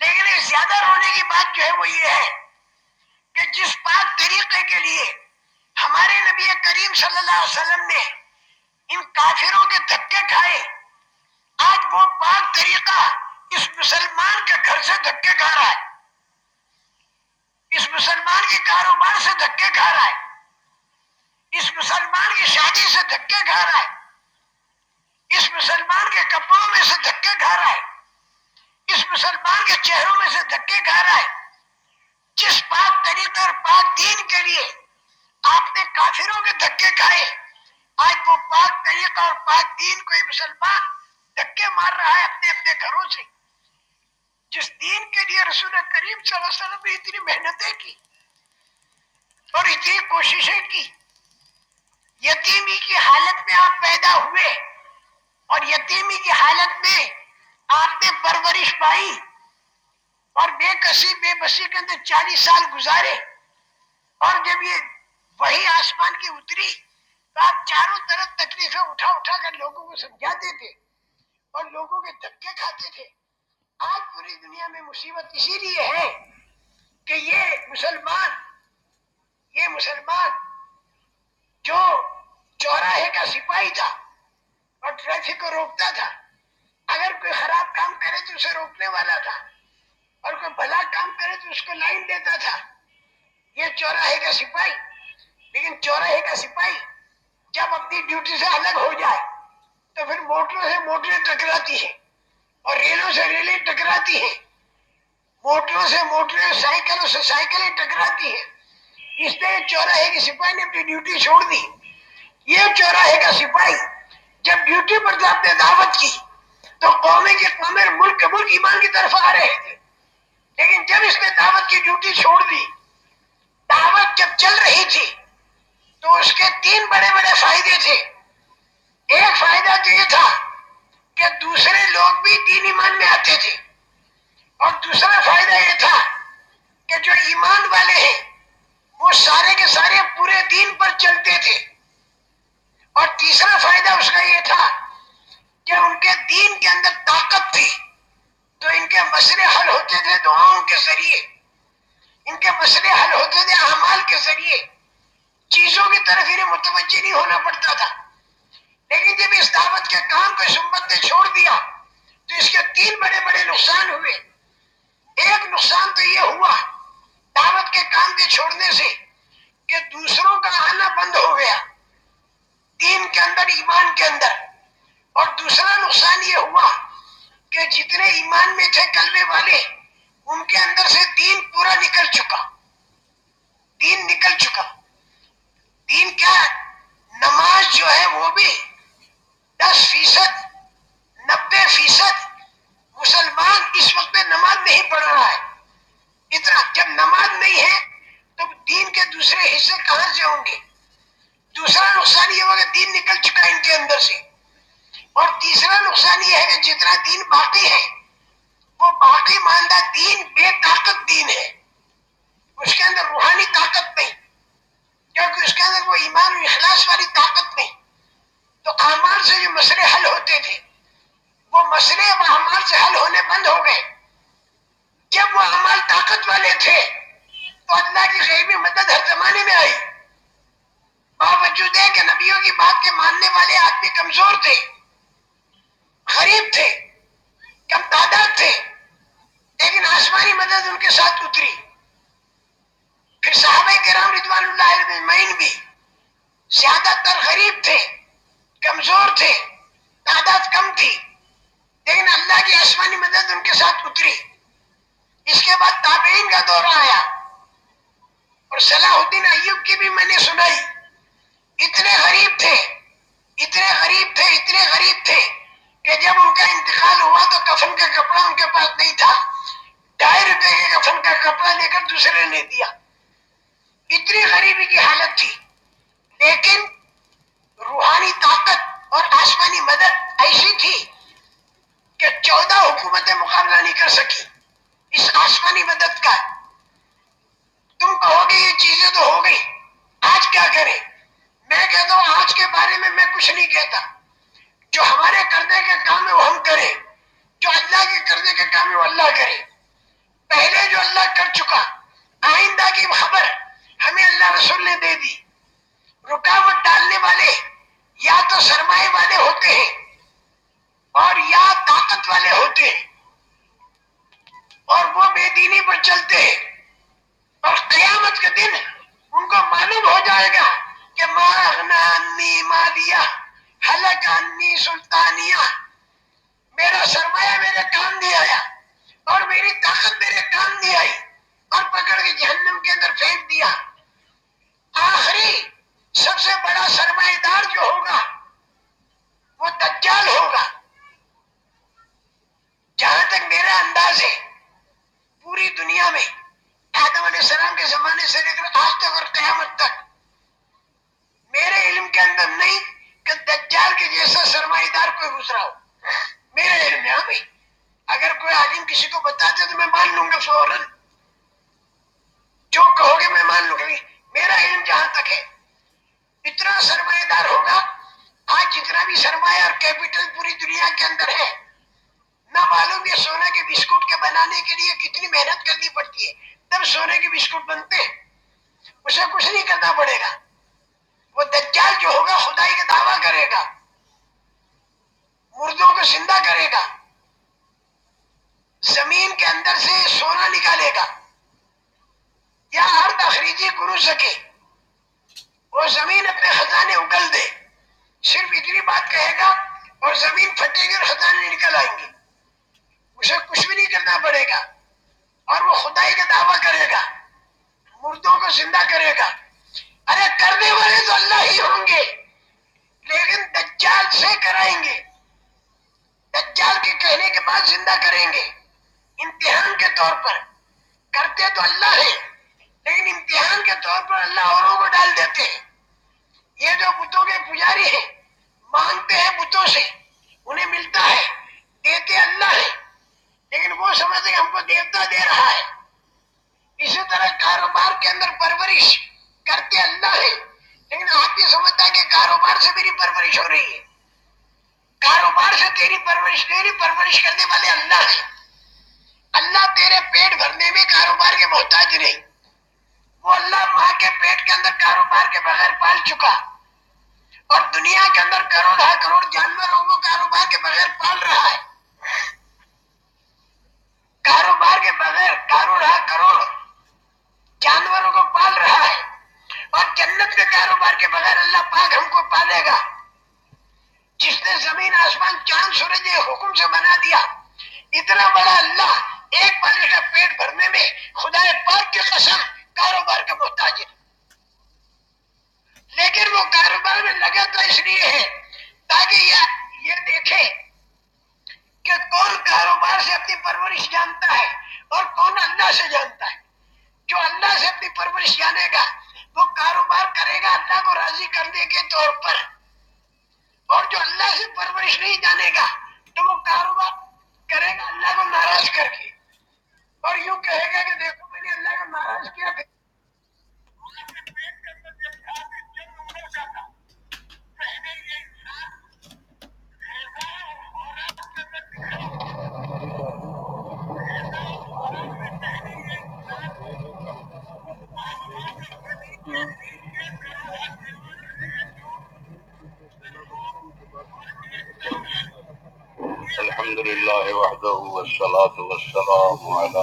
لیکن زیادہ رونے کی بات جو ہے وہ یہ ہے کہ جس پاک طریقے کے لیے ہمارے نبی کریم صلی اللہ علیہ وسلم نے ان کافروں کے دھکے کھائے، آج وہ پاک طریقہ اس مسلمان کے گھر سے دھکے کھا رہا ہے۔ اس مسلمان کے کاروبار سے دھکے کھا رہا ہے۔ اس مسلمان کی شادی سے دھکے کھا رہا ہے۔ اس مسلمان کے کپڑوں میں سے دھکے کھا رہا ہے۔ اس مسلمان کے چہروں میں سے دھکے کھا رہا ہے۔ جس پاک طریقے اور پاک دین کے لیے آپ نے کافروں کے دھکے کھائے، آج وہ پاک طریقہ اور پاک دین کو مسلمان دھکے مار رہا ہے اپنے اپنے گھروں سے۔ جس دین کے لیے رسول کریم صلی اللہ علیہ وسلم نے اتنی محنتیں کی اور اتنی کوششیں کی، یتیمی کی حالت میں آپ پیدا ہوئے اور یتیمی کی حالت میں آپ نے پرورش پائی اور بے کسی، بے بسی کے اندر چالیس سال گزارے اور جب یہ وہی آسمان کی اتری تو آپ چاروں طرف تکلیفیں اٹھا اٹھا کر لوگوں کو سمجھاتے تھے اور لوگوں کے دھکے کھاتے تھے۔ آج پوری دنیا میں مصیبت اسی لیے ہے کہ یہ مسلمان یہ مسلمان جو چوراہے کا سپاہی تھا اور ٹریفک کو روکتا تھا، اگر کوئی خراب کام کرے تو اسے روکنے والا تھا، اور کوئی بھلا کام کرے تو اس کو لائن دیتا تھا۔ یہ چوراہے کا سپاہی، لیکن چوراہے کا سپاہی جب اپنی ڈیوٹی سے الگ ہو جائے تو پھر موٹروں سے موٹریں ٹکراتی ہیں۔ اور ریلوں سے ریلیں ٹکراتی ہیں۔ موٹروں سے موٹریں، سائیکلوں سے سائیکلیں ٹکراتی ہیں۔ اس نے چوراہے کی سپاہی نے اپنی ڈیوٹی چھوڑ دی۔ یہ چوراہے کا سپاہی جب ڈیوٹی پر جب نے دعوت کی، تو قومیں کی قومیں ملک کے ملک ایمان کی طرف آ رہے تھے۔ لیکن جب اس نے دعوت کی ڈیوٹی چھوڑ دی، دعوت جب چل رہی تھی، تو اس کے تین بڑے بڑے فائدے تھے۔ ایک فائدہ تو یہ تھا کہ دوسرے لوگ بھی دین ایمان میں آتے تھے۔ اور دوسرا فائدہ یہ تھا کہ جو ایمان والے ہیں، وہ سارے کے سارے پورے دین پر چلتے تھے۔ اور تیسرا فائدہ اس کا یہ تھا کہ ان کے دین کے اندر طاقت تھی۔ تو ان کے مسئلے حل ہوتے تھے دعاؤں کے ذریعے۔ ان کے مسئلے حل ہوتے تھے اعمال کے ذریعے۔ چیزوں کی طرف انہیں متوجہ نہیں ہونا پڑتا تھا۔ لیکن جب اس دعوت کے کام کو اس امت نے چھوڑ دیا تو اس کے تین بڑے بڑے نقصان ہوئے۔ ایک نقصان تو یہ ہوا دعوت کے کام کے چھوڑنے سے کہ دوسروں کا آنا بند ہو گیا دین کے اندر، ایمان کے اندر۔ اور دوسرا نقصان یہ ہوا کہ جتنے ایمان میں تھے کلمے والے، ان کے اندر سے دین پورا نکل چکا۔ دین نکل چکا۔ دین کیا نماز جو ہے وہ بھی دس فیصد، نبے فیصد مسلمان اس وقت نماز نہیں پڑھ رہا ہے۔ اتنا، جب نماز نہیں ہے تو دین کے دوسرے حصے کہاں سے ہوں گے؟ دوسرا نقصان یہ ہوگا دین نکل چکا ان کے اندر سے۔ اور تیسرا نقصان یہ ہے کہ جتنا دین باقی ہے، وہ باقی ماندہ دین بے طاقت دین ہے۔ اس کے اندر روحانی طاقت نہیں کیونکہ اس کے اندر وہ ایمان و اخلاص والی طاقت نہیں۔ تو اعمال سے جو مسئلے حل ہوتے تھے۔ وہ مسئلے اعمال سے حل ہونے بند ہو گئے۔ جب وہ اعمال طاقت والے تھے، تو اللہ کی غیبی مدد ہر زمانے میں آئی۔ باوجود ہے کہ نبیوں کی بات کے ماننے والے آدمی کمزور تھے، غریب تھے، کم تعداد تھے، لیکن آسمانی مدد ان کے ساتھ اتری۔ پھر صحابہ کرام رضوان اللہ علیہ بھی زیادہ تر غریب تھے۔ کمزور تھے، تعداد کم تھی، لیکن اللہ کی آسمانی مدد ان کے ساتھ اتری۔ اس کے بعد تابعین کا دورہ آیا۔ اور صلاح الدین ایوب کی بھی میں نے سنائی۔ اتنے غریب تھے، اتنے غریب تھے، اتنے غریب تھے کہ جب ان کا انتقال ہوا تو کفن کا کپڑا ان کے پاس نہیں تھا۔ ڈھائی روپے کے کفن کا کپڑا لے کر دوسرے نے دیا۔ اتنی غریبی کی حالت تھی، لیکن روحانی طاقت اور آسمانی مدد ایسی تھی کہ چودہ حکومتیں مقابلہ نہیں کر سکی اس آسمانی مدد کا تم کہو گے یہ چیزیں تو ہو گئی، آج کیا کریں؟ میں کہتا ہوں آج کے بارے میں میں کچھ نہیں کہتا۔ جو ہمارے کرنے کے کام ہے وہ ہم کریں، جو اللہ کے کرنے کے کام ہے وہ اللہ کرے پہلے جو اللہ کر چکا، آئندہ کی خبر ہمیں اللہ رسول نے دے دی۔ رکاوٹ ڈالنے والے یا تو سرمایہ والے ہوتے ہیں اور یا طاقت والے ہوتے ہیں۔ اور وہ بے دینی پر چلتے ہیں۔ اور قیامت کے دن ان کو معلوم ہو جائے گا کہ ماغنانی مالیا حلقانی سلطانیہ، میرا سرمایہ میرے کام نہیں آیا اور میری طاقت میرے کام نہیں آئی اور پکڑ کے جہنم کے اندر پھینک دیا۔ آخری سب سے بڑا سرمایہ دار جو ہوگا، وہ دجال ہوگا۔ جہاں تک میرا انداز ہے، پوری دنیا میں آدم علیہ السلام کے زمانے سے لے کر آج تک اور قیامت تک میرے علم کے اندر نہیں کہ دجال کے جیسا سرمایہ دار کوئی گزرا ہو۔ میرے علم میں۔ اگر کوئی عالم کسی کو بتاتے تو میں مان لوں گا فوراً۔ جو کہو گے میں مان لوں گا۔ میرا علم جہاں تک ہے اتنا سرمایہ دار ہوگا؟ آج جتنا بھی سرمایہ اور کیپٹل پوری دنیا کے اندر ہے، نہ معلوم یہ سونے کے بسکٹ کے بنانے کے لیے کتنی محنت کرنی پڑتی ہے۔ تب سونے کے بسکٹ بنتے ہیں۔ اسے کچھ نہیں کرنا پڑے گا۔ وہ دجال جو ہوگا، خدائی کا دعویٰ کرے گا۔ مردوں کو زندہ کرے گا۔ زمین کے اندر سے سونا نکالے گا۔ یا ہر تخریجی گرو سکے۔ وہ زمین اپنے خزانے اگل دے۔ صرف اتنی بات کہے گا اور زمین پھٹے گی اور خزانے نکل آئیں گے۔ اسے کچھ بھی نہیں کرنا پڑے گا۔ اور وہ خدائی کا دعویٰ کرے گا۔ مردوں کو زندہ کرے گا۔ ارے کرنے والے تو اللہ ہی ہوں گے۔ لیکن دجال سے کرائیں گے۔ دجال کے کہنے کے بعد زندہ کریں گے۔ امتحان کے طور پر۔ کرتے تو اللہ ہے لیکن امتحان کے طور پر اللہ اوروں کو ڈال دیتے ہیں۔ یہ جو بتوں کے پجاری ہیں، مانگتے ہیں بتوں سے، انہیں ملتا ہے، دیتے اللہ ہے لیکن وہ سمجھتے ہم کو دیوتا دے رہا ہے۔ اسی طرح کاروبار کے اندر پرورش کرتے اللہ ہے لیکن آپ یہ سمجھتا ہے کہ کاروبار سے میری پرورش ہو رہی ہے۔ کاروبار سے تیری پرورش تیری پرورش کرنے والے اللہ ہے اللہ تیرے پیٹ بھرنے میں کاروبار کے محتاج نہیں۔ وہ اللہ ماں کے پیٹ کے اندر کاروبار کے بغیر پال چکا۔ اور دنیا کے اندر کروڑ ہے کروڑ جانوروں کو کاروبار کے بغیر پال رہا ہے۔ کاروبار کے بغیر کروڑ ہے کروڑ جانوروں کو پال رہا ہے۔ اور جنت کے کاروبار کے بغیر اللہ پاک ہم کو پالے گا۔ جس نے زمین، آسمان، چاند، سورج حکم سے بنا دیا۔ اتنا بڑا اللہ ایک بالش کا پیٹ بھرنے میں خدا پاک کی قسم کاروبار کا محتاج ہے لیکن وہ کاروبار میں لگا تو اس لیے ہے تاکہ یہ یہ دیکھے کہ کون کاروبار سے اپنی پرورش جانتا ہے اور کون اللہ سے جانتا ہے۔ جو اللہ سے اپنی پرورش جانے گا، وہ کاروبار کرے گا اللہ کو راضی کرنے کے طور پر۔ اور جو اللہ سے پرورش نہیں جانے گا، تو وہ کاروبار کرے گا اللہ کو ناراض کر کے۔ اور یوں کہے گا کہ دیکھو میں اللہ کو ناراض کیا الحمد لله وحده والصلاة والسلام على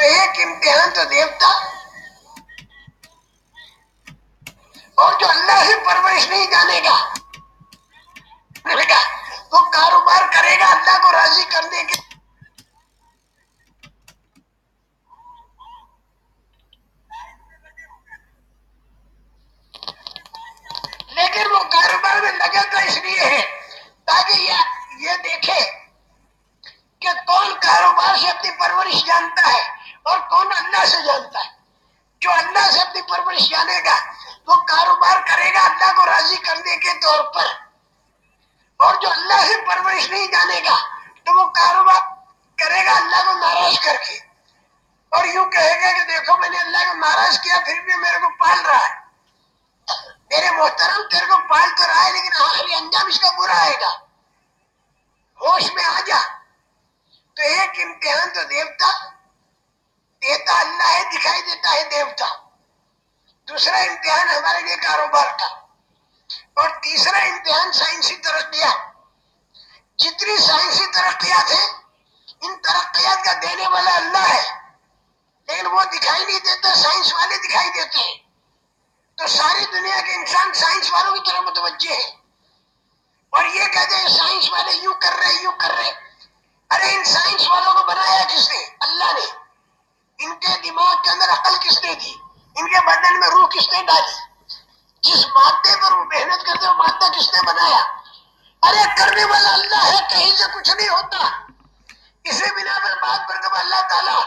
تو ایک امتحان تو دیوتا۔ اور جو اللہ سے پرورش نہیں جانے گا وہ کاروبار کرے گا اللہ کو راضی کرنے کے۔ لیکن وہ کاروبار میں لگا تو اس لیے ہے، تاکہ یہ یہ دیکھے کہ کون کاروبار سے اپنی پرورش جانتا ہے۔ اور کون اللہ سے جانتا ہے؟ جو اللہ سے اپنی پرورش جانے گا، وہ کاروبار کرے گا اللہ کو راضی کرنے کے طور پر۔ اور جو اللہ سے پرورش نہیں جانے گا، تو وہ کاروبار کرے گا اللہ کو ناراض کر کے۔ اور یوں کہے گا کہ دیکھو، میں نے اللہ کو ناراض کیا، پھر بھی میرے کو پال رہا ہے۔ میرے محترم، تیرے کو پال تو رہا ہے، لیکن آخری انجام اس کا برا آئے گا۔ ہوش میں آ جا۔ تو ایک امتحان تو دیوتا دیتا اللہ ہے دکھائی دیتا ہے دیوتا۔ دوسرا امتحان ہمارے لیے کاروبار کا اور تیسرا امتحان سائنسی ترقیات۔ جتنی سائنسی ترقیات ہیں، ان ترقیات کا دینے والا اللہ ہے۔ لیکن وہ دکھائی نہیں دیتا سائنس والے دکھائی دیتے ہیں۔ تو ساری دنیا کے انسان سائنس والوں کی طرف متوجہ ہے اور یہ کہتے ہیں، سائنس والے یوں کر رہے، یوں کر رہے۔ ارے، ان سائنس والوں کو بنایا کس نے؟ اللہ نے۔ ان کے دماغ کے اندر عقل کس نے دی؟ ان کے بدن میں روح کس نے ڈالی؟ جس مادے پر وہ محنت کرتے وہ مادہ کس نے بنایا؟ ارے، کرنے والا اللہ ہے، کہیں سے کچھ نہیں ہوتا۔ اسی بنا پر بات پر کب اللہ تعالیٰ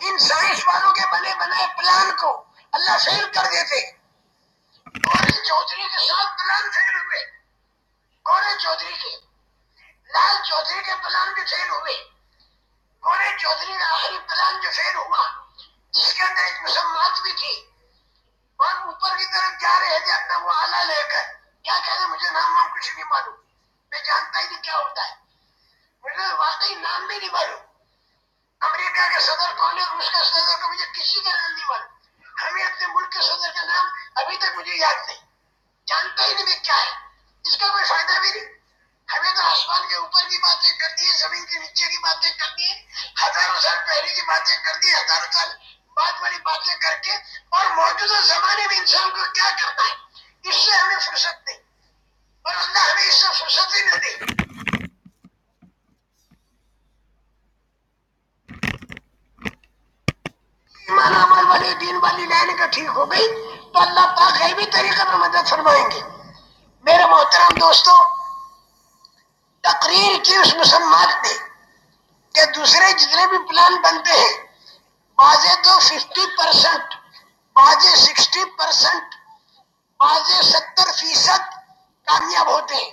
ان سائنس والوں کے بنے بنائے پلان کو اللہ فیل کر دیتے گورے چودھری کے ساتھ پلان فیل ہوئے۔ گورے چودھری کے، لال چودھری کے پلان بھی فیل ہوئے۔ گورے چودھری کا آخری پلان جو فیل ہوا جس کے اندر ایک مسمات بھی تھی۔ اور اوپر کی طرف جا رہے تھے اپنا وہ آلہ لے کر۔ کیا کہتے مجھے نام نام کچھ نہیں معلوم۔ میں جانتا ہی نہیں کیا ہوتا ہے۔ مجھے واقعی نام بھی نہیں معلوم۔ امریکہ کے صدر کون ہے؟ روس کا صدر کا مجھے کسی کا نام نہیں معلوم۔ ہمیں اپنے ملک کے صدر کا نام ابھی تک مجھے یاد نہیں۔ جانتا ہی نہیں میں کیا ہے۔ اس کا کوئی فائدہ بھی نہیں۔ ہمیں تو آسمان کے اوپر کی باتیں کرنی ہے، زمین کے نیچے کی باتیں کرنی ہے، ہزاروں سال پہلے کی باتیں کرنی ہے، ہزاروں سال بعد والی باتیں کر کے اور موجودہ زمانے میں انسان کو کیا کرنا ہے، اس سے ہمیں فرصت نہیں۔ اور اللہ ہمیں اس سے فرصت ہی نہ دے ایمان عمل والی، دین والی لائن کا ٹھیک ہو گئی، تو اللہ پاک غیبی طریقے پر مدد فرمائیں گے۔ میرے محترم دوستوں تقریر کی اس مسلمان نے کہ دوسرے جتنے بھی پلان بنتے ہیں بازے تو ففٹی پرسنٹ بازے سکسٹی پرسنٹ بازے ستر فیصد کامیاب ہوتے ہیں۔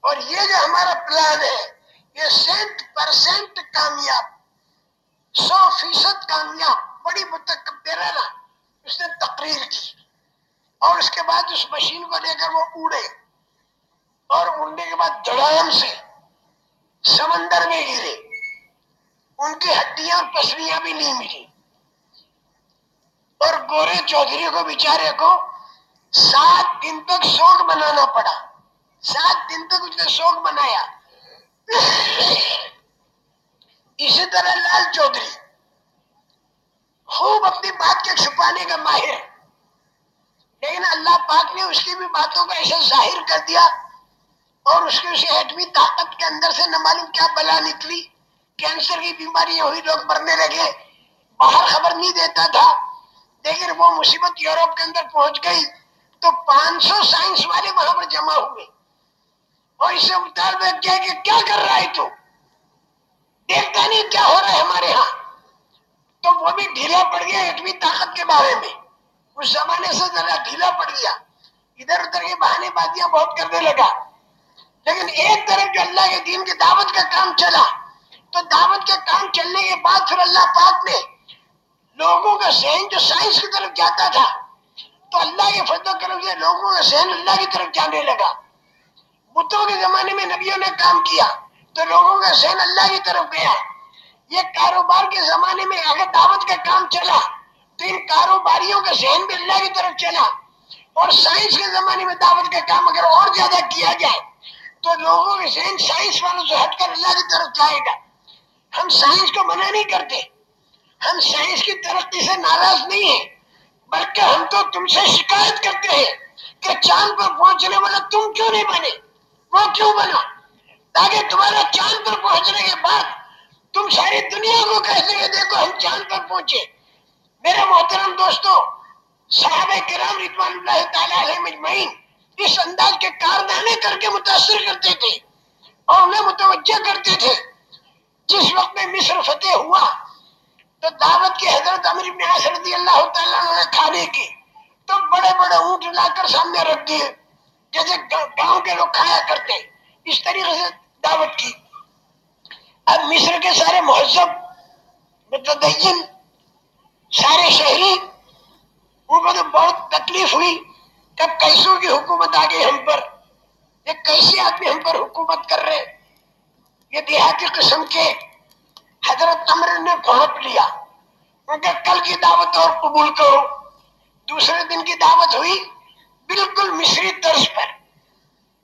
اور یہ جو ہمارا پلان ہے، یہ سینٹ پرسنٹ کامیاب، سو فیصد کامیاب، بڑی متکبرہ اس نے تقریر کی۔ اور اس کے بعد اس مشین کو لے کر وہ اڑے۔ اور اڑنے کے بعد دڑام سے۔ سمندر میں گرے۔ ان کی ہڈیاں پسلیاں بھی نہیں ملی اور گورے چودھری کو بیچارے کو سات دن تک شوق بنانا پڑا۔ سات دن تک اس نے شوق بنایا اسی طرح لال چودھری۔ خوب اپنی بات کے چھپانے کا ماہر۔ لیکن اللہ پاک نے اس کی بھی باتوں کو ایسا ظاہر کر دیا۔ اور اس کی اسی ایٹمی طاقت کے اندر سے نہ معلوم کیا بلا نکلی۔ کینسر کی بیماری ہوئی، لوگ مرنے لگے۔ باہر خبر نہیں دیتا تھا۔ لیکن وہ مصیبت یورپ کے اندر پہنچ گئی۔ تو پانچ سو سائنس والے وہاں پر جمع ہوئے۔ اور اسے اتار بیٹھ گیا کہ کیا کر رہا ہے تو؟ دیکھتا نہیں کیا ہو رہا ہے ہمارے ہاں۔ تو وہ بھی ڈھیلا پڑ گیا ایٹمی طاقت کے بارے میں۔ اس زمانے سے ذرا ڈھیلا پڑ گیا۔ ادھر ادھر کے بہانے بازیاں بہت کرنے لگا۔ لیکن ایک طرف جو اللہ کے دین کی دعوت کا کام چلا، تو دعوت کے کام چلنے کے بعد پھر اللہ پاک نے لوگوں کا ذہن جو سائنس کی طرف جاتا تھا، تو اللہ کے فضل و کرم سے لوگوں کا ذہن اللہ کی طرف جانے لگا۔ بتوں کے زمانے میں نبیوں نے کام کیا، تو لوگوں کا ذہن اللہ کی طرف گیا۔ یہ کاروبار کے زمانے میں اگر دعوت کا کام چلا، تو ان کاروباریوں کا ذہن بھی اللہ کی طرف چلا۔ اور سائنس کے زمانے میں دعوت کا کام اگر اور زیادہ کیا جائے تو لوگوں کے ذہن سائنس والوں سے ہٹ کر اللہ کی طرف جائے گا۔ ہم سائنس کو منع نہیں کرتے۔ ہم سائنس کی ترقی سے ناراض نہیں ہیں۔ بلکہ ہم تو تم سے شکایت کرتے ہیں کہ چاند پر پہنچنے والا تم کیوں نہیں بنے؟ وہ کیوں بنا؟ تاکہ تمہارا چاند پر پہنچنے کے بعد تم ساری دنیا کو کہہ سکے دیکھو ہم چاند پر پہنچے۔ میرے محترم دوستو، صحابہ کرام رضوان اللہ تعالیٰ علیہ مجمعین اس انداز کے کارنامے کر کے متاثر کرتے تھے اور انہیں متوجہ کرتے تھے۔ جس وقت میں مصر فتح ہوا تو دعوت کی حضرت امر ابن عاص رضی اللہ تعالیٰ نے کھانے کی تو بڑے بڑے اونٹ لا کر سامنے رکھ دیے۔ جیسے گاؤں کے لوگ کھایا کرتے۔ اس طریقے سے دعوت کی۔ اب مصر کے سارے مہذب، متدین، سارے شہری ان کو تو بہت تکلیف ہوئی۔ کب کیسوں کی حکومت آ گئی ہم پر؟ یہ کیسے آدمی ہم پر حکومت کر رہے؟ یہ دیہاتی قسم کے حضرت عمر نے پہنچ لیا۔ ان کے کل کی دعوت اور قبول کرو۔ دوسرے دن کی دعوت ہوئی بالکل مصری طرز پر۔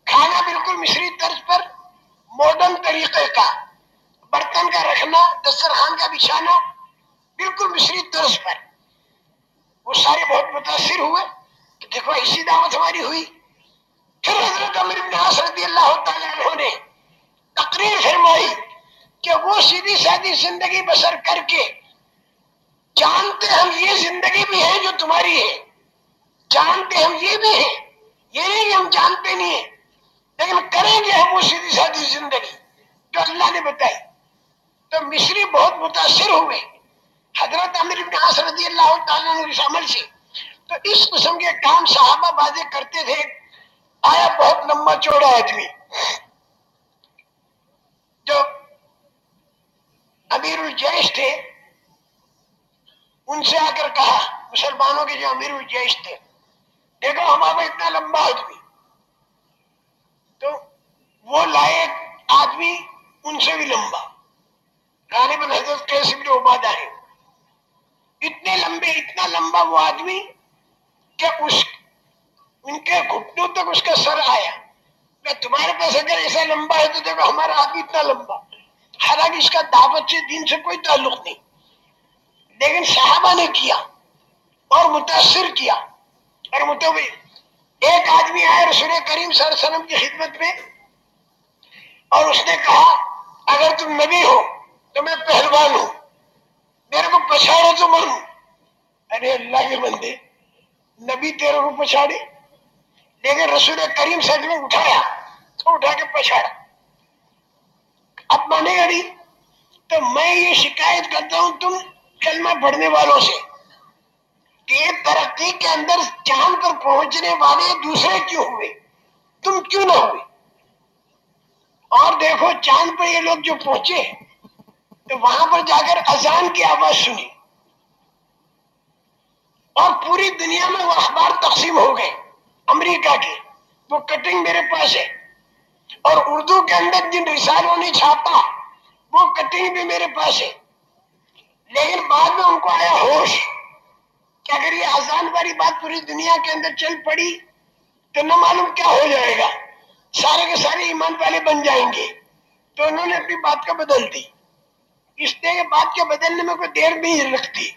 کھانا بالکل مصری طرز پر ماڈرن طریقے کا۔ برتن کا رکھنا دسترخوان کا بچھانا، بالکل مصری طرز پر۔ وہ سارے بہت متاثر ہوئے۔ کہ دیکھو ایسی دعوت ہماری ہوئی۔ پھر حضرت عمر بن عاص رضی اللہ تعالیٰ عنہ نے تقریر فرمائی کہ وہ سیدھی سادی زندگی بسر کر کے جانتے ہم یہ زندگی بھی ہے جو تمہاری ہے۔ جانتے ہم یہ بھی ہیں یہ نہیں کہ ہم جانتے نہیں ہیں، لیکن کریں گے ہم وہ سیدھی سادی زندگی جو اللہ نے بتائی۔ تو مصری بہت متاثر ہوئے۔ حضرت امیر ابن عاص رضی اللہ تعالیٰ نے اس عمل سے۔ تو اس قسم کے کام صحابہ بازے کرتے تھے۔ آیا بہت لمبا چوڑا آدمی۔ جو امیر الجیش تھے، ان سے آ کر کہا، مسلمانوں کے جو امیر الجیش تھے، دیکھو ہمارا اتنا لمبا آدمی۔ تو وہ لائے آدمی، ان سے بھی لمبا۔ غالباً حضرت کیسے بھی عبادہ ہے اتنے لمبے، اتنا لمبا وہ آدمی کہ اس ان کے گھٹنوں تک اس کا سر آیا۔ میں تمہارے پاس اگر ایسا لمبا ہے تو دیکھو ہمارا آدمی اتنا لمبا۔ حالانکہ اس کا دعوت سے دین سے کوئی تعلق نہیں۔ لیکن صحابہ نے کیا اور متاثر کیا۔ اور متوجہ ایک آدمی آیا رسول کریم صلی اللہ علیہ وسلم کی خدمت میں اور اس نے کہا، اگر تم نبی ہو تو میں پہلوان ہوں، میرے کو پچھاڑو تو مروں ارے اللہ کے بندے نبی تیرے کو پچھاڑے لیکن رسول کریم صلی اللہ علیہ وسلم اٹھایا، تو اٹھا کے پچھاڑا۔ اب مانے گا نہیں؟ تو میں یہ شکایت کرتا ہوں تم کلمہ پڑھنے والوں سے کہ ترقی کے اندر چاند پر پہنچنے والے دوسرے کیوں ہوئے؟ تم کیوں نہ ہوئے؟ اور دیکھو، چاند پر یہ لوگ جو پہنچے تو وہاں پر جا کر اذان کی آواز سنی۔ اور پوری دنیا میں وہ اخبار تقسیم ہو گئے امریکہ کے۔ وہ کٹنگ میرے پاس ہے۔ اور اردو کے اندر جن رسالوں نے چھاپا، وہ کٹنگ بھی میرے پاس ہے۔ لیکن بعد میں ان کو آیا ہوش کہ اگر یہ آزان والی بات پوری دنیا کے اندر چل پڑی تو نہ معلوم کیا ہو جائے گا۔ سارے کے سارے ایمان والے بن جائیں گے۔ تو انہوں نے اپنی بات کو بدل دی۔ اس لیے بات کے بدلنے میں کوئی دیر نہیں لگتی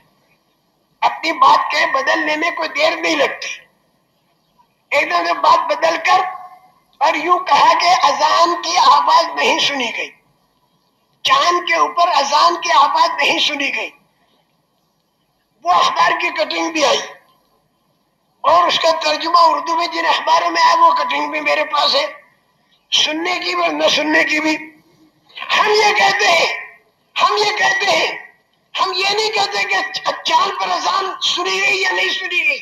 اپنی بات کے بدلنے میں کوئی دیر نہیں لگتی۔ ایک دم سے بات بدل کر اور یوں کہا کہ اذان کی آواز نہیں سنی گئی۔ چاند کے اوپر اذان کی آواز نہیں سنی گئی۔ وہ اخبار کی کٹنگ بھی آئی۔ اور اس کا ترجمہ اردو میں جن اخباروں میں آیا، وہ کٹنگ بھی میرے پاس ہے۔ سننے کی بھی اور نہ سننے کی بھی۔ ہم یہ کہتے ہیں، ہم یہ کہتے ہیں ہم یہ نہیں کہتے کہ چاند پر اذان سنی گئی یا نہیں سنی گئی۔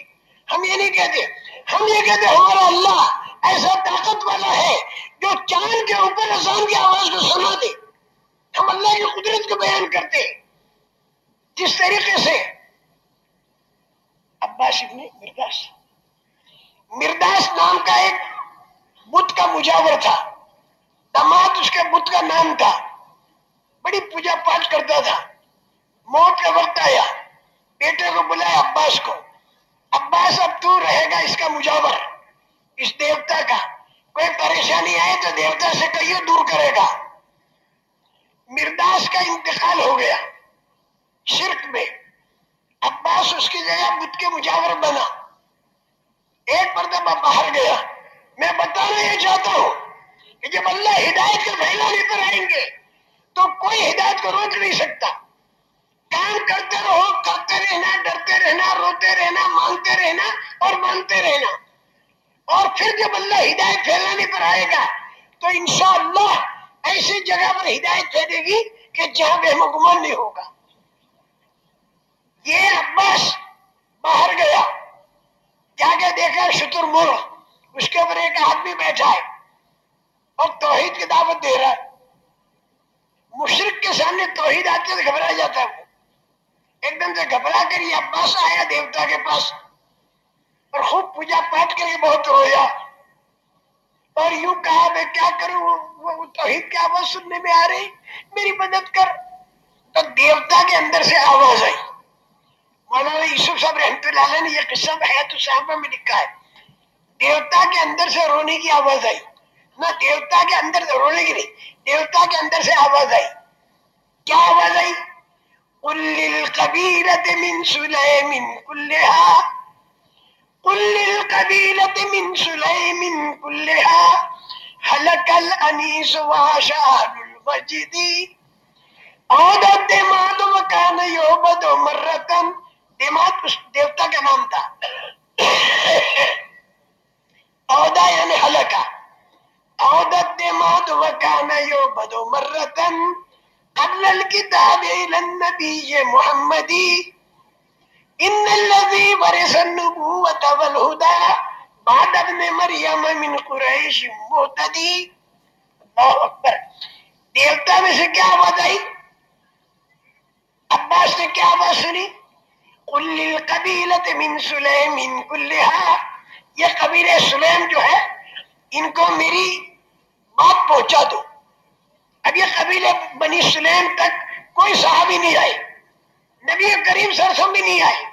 ہم یہ نہیں کہتے۔ ہم یہ کہتے ہمارا اللہ ایسا طاقت والا ہے جو چاند کے اوپر اذان کی آواز کو سنا دے۔ ہم اللہ کی قدرت کو بیان کرتے ہیں۔ جس طریقے سے عباس ابن مرداس مرداس نام کا ایک بت کا مجاور تھا۔ دماد اس کے بت کا نام تھا۔ بڑی پوجا پاٹ کرتا تھا۔ موت کا وقت آیا۔ بیٹے کو بلایا عباس کو۔ عباس، اب تو رہے گا اس کا مجاور۔ اس دیوتا کا۔ کوئی پریشانی آئے تو دیوتا سے کہیے دور کرے گا۔ مرداس کا انتقال ہو گیا۔ شرک میں۔ عباس اس کی جگہ بدھ کے مجاور بنا۔ ایک مرتبہ باہر گیا۔ میں بتانا یہ چاہتا ہوں کہ جب اللہ ہدایت کے پھیلانے پر آئیں گے تو کوئی ہدایت کو روک نہیں سکتا۔ کام کرتے رہو کرتے رہنا، ڈرتے رہنا، روتے رہنا مانتے رہنا اور مانتے رہنا۔ اور پھر جب اللہ ہدایت پھیلانے پر آئے گا، تو انشاءاللہ ایسی جگہ پر ہدایت پھیلے گی کہ جہاں بے مکمل نہیں ہوگا۔ یہ عباس باہر گیا۔ جا کے دیکھا، شتر مر۔ اس کے اوپر ایک آدمی بیٹھا ہے اور توحید کی دعوت دے رہا ہے۔ مشرق کے سامنے توحید آتے تو گھبرا جاتا ہے۔ وہ ایک دم سے گھبرا کر یہ عباس آیا دیوتا کے پاس اور خوب پوجا پاٹ کر کے بہت رویا اور یوں کہا، میں کیا کروں؟ وہ توحید کی آواز سننے میں آ رہی۔ میری مدد کر۔ تو دیوتا کے اندر سے آواز آئی۔ مولانا یوسف صاحب رحمت اللہ علیہ نے یہ قصہ حیات صاحبہ میں لکھا ہے۔ دیوتا کے اندر سے رونے کی آواز آئی۔ نہ دیوتا کے اندر سے رونے کی نہیں، دیوتا کے اندر سے آواز آئی۔ کیا آواز آئی؟ قل للقبیلة من سلیم کلها قل للقبیلة من سلیم کلها حلق الانیس واشاہد المجدی عودت دماد وکان یوبد مرتن دماد اس دیوتا کا نام تھا. عودا یعنی حلقہ عودت دماد وکان یوبد مرتن قبل الكتاب الى النبي محمدي ان الذي ورث النبوة والهدى بعد ابن مريم من قريش مهتدي. اللہ اکبر دیوتا میں سے کیا آواز آئی؟ عباس نے کیا آواز سنی؟ قل للقبیلة من سلیم ان کلها یہ قبیل سلیم جو ہے، ان کو میری بات پہنچا دو۔ اب یہ قبیلے بنی سلیم تک کوئی صحابی نہیں آئے نبی کریم صلی بھی نہیں آئے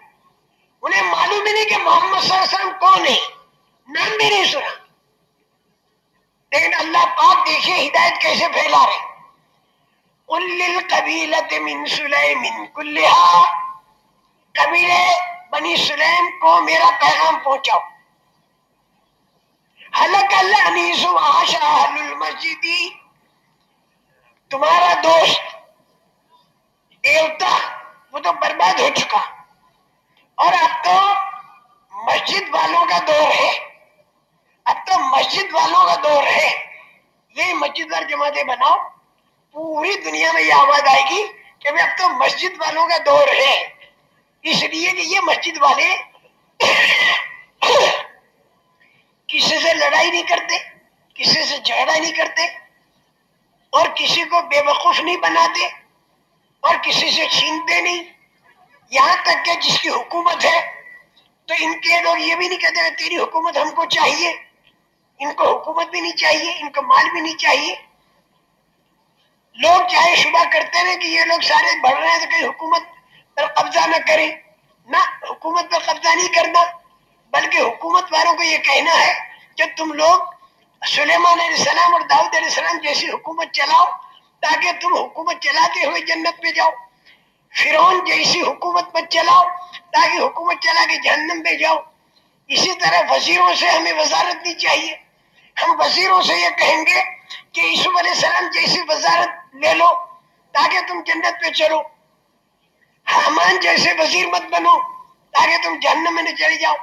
انہیں معلوم ہی نہیں کہ محمد صلی کون ہے نام بھی نہیں سنا۔ لیکن اللہ پاک دیکھیے ہدایت کیسے پھیلا رہے قل من سلیم قبیلے بنی سلیم کو میرا پیغام پہنچاؤ۔ حلق الانیس وعاشا اہل المسجدی تمہارا دوست دیوتا وہ تو برباد ہو چکا۔ اور اب تو مسجد والوں کا دور ہے۔ اب تو مسجد والوں کا دور ہے۔ یہ مسجد دار جماعتیں بناؤ۔ پوری دنیا میں یہ آواز آئے گی کہ اب تو مسجد والوں کا دور ہے۔ اس لیے کہ یہ مسجد والے کسی سے لڑائی نہیں کرتے، کسی سے جھگڑا نہیں کرتے۔ اور کسی کو بے وقوف نہیں بناتے اور کسی سے چھینتے نہیں۔ یہاں تک کہ جس کی حکومت ہے، تو ان کے لوگ یہ بھی نہیں کہتے کہ تیری حکومت ہم کو چاہیے۔ ان کو حکومت بھی نہیں چاہیے، ان کو مال بھی نہیں چاہیے۔ لوگ چاہے شبہ کرتے رہے کہ یہ لوگ سارے بڑھ رہے ہیں تو کہیں حکومت پر قبضہ نہ کریں۔ نہ، حکومت پر قبضہ نہیں کرنا، بلکہ حکومت والوں کو یہ کہنا ہے کہ تم لوگ سلیمان علیہ السلام اور داؤد علیہ السلام جیسی حکومت چلاؤ تاکہ تم حکومت چلاتے ہوئے جنت پہ جاؤ۔ فرعون جیسی حکومت پر چلاؤ تاکہ حکومت چلا کے جہنم پہ جاؤ۔ اسی طرح وزیروں سے ہمیں وزارت نہیں چاہیے۔ ہم وزیروں سے یہ کہیں گے کہ یوسف علیہ السلام جیسی وزارت لے لو تاکہ تم جنت پہ چلو۔ حامان جیسے وزیر مت بنو تاکہ تم جہنم میں نہ چلے جاؤ۔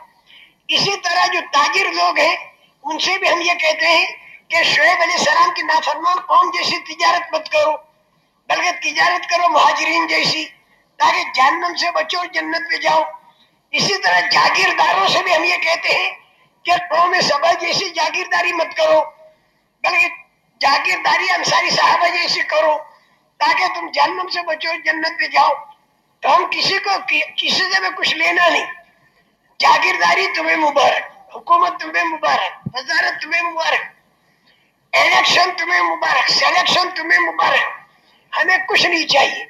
اسی طرح جو تاجر لوگ ہیں ان سے بھی ہم یہ کہتے ہیں کہ شعیب علیہ السلام کی نافرمان قوم جیسی تجارت مت کرو، بلکہ تجارت کرو مہاجرین جیسی، تاکہ جہنم سے بچو جنت پہ جاؤ۔ اسی طرح جاگیرداروں سے بھی ہم یہ کہتے ہیں کہ قوم سبا جیسی جاگیرداری مت کرو، بلکہ جاگیرداری انصاری صاحبہ جیسی کرو، تاکہ تم جہنم سے بچو جنت پہ جاؤ۔ تو ہم کسی کو، کسی سے بھی کچھ لینا نہیں۔ جاگیرداری تمہیں مبارک۔ حکومت تمہیں مبارک، وزارت تمہیں مبارک، الیکشن تمہیں مبارک، سلیکشن تمہیں مبارک، ہمیں کچھ نہیں چاہیے۔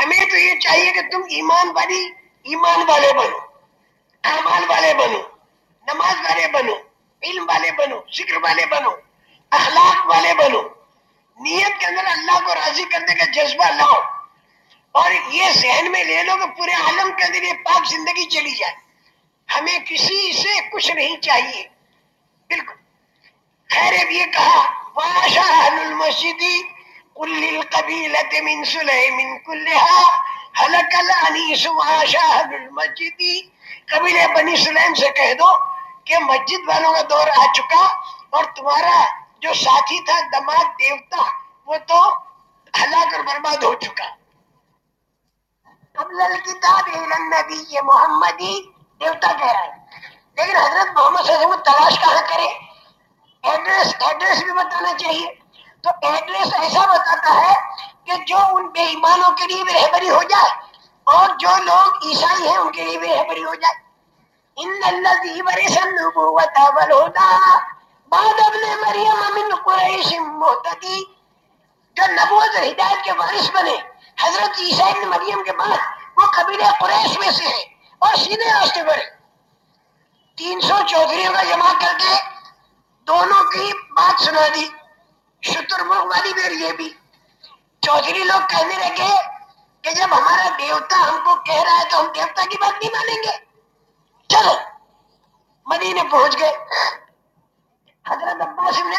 ہمیں تو یہ چاہیے کہ تم ایمان والی، ایمان والے بنو، اعمال والے بنو، نماز والے بنو، علم والے بنو، ذکر والے بنو، اخلاق والے بنو۔ نیت کے اندر اللہ کو راضی کرنے کا جذبہ لاؤ۔ اور یہ ذہن میں لے لو کہ پورے عالم کے اندر یہ پاک زندگی چلی جائے۔ ہمیں کسی سے کچھ نہیں چاہیے۔ بالکل۔ خیر اب یہ کہا واشا اہل المسجدی قل للقبیلۃ من سلیم كلها هلك الانیس واشا اہل المسجدی قبیلہ بنی سلیم سے کہہ دو کہ مسجد والوں کا دور آ چکا اور تمہارا جو ساتھی تھا دماغ دیوتا، وہ تو ہلاک اور برباد ہو چکا۔ قبل الکتاب الى النبی محمدی دیوتا کہہ رہا ہے لیکن حضرت محمد صلی اللہ علیہ وسلم تلاش کہاں کرے؟ ایڈریس ایڈریس بھی بتانا چاہیے۔ تو ایڈریس ایسا بتاتا ہے کہ جو ان بے ایمانوں کے لیے بھی رہبری ہو جائے اور جو لوگ عیسائی ہیں، ان کے لیے بھی رہبری ہو جائے۔ ان الذي ورث النبوة والهدى بعد ابن مریم من قریش مهتدی۔ جو نبوت اور ہدایت کے وارث بنے۔ حضرت عیسیٰ ابن مریم کے بعد وہ قبیلہ قریش میں سے ہیں اور سیدھے راستے پر تین سو چودھریوں کا جمع کر کے دونوں کی بات سنا دی، شتر مرغ والی بھی یہ بھی۔ چودھری لوگ کہنے لگے کہ جب ہمارا دیوتا ہم کو کہہ رہا ہے تو ہم دیوتا کی بات نہیں مانیں گے۔ چلو، مدینے پہنچ گئے۔ حضرت عباس ابن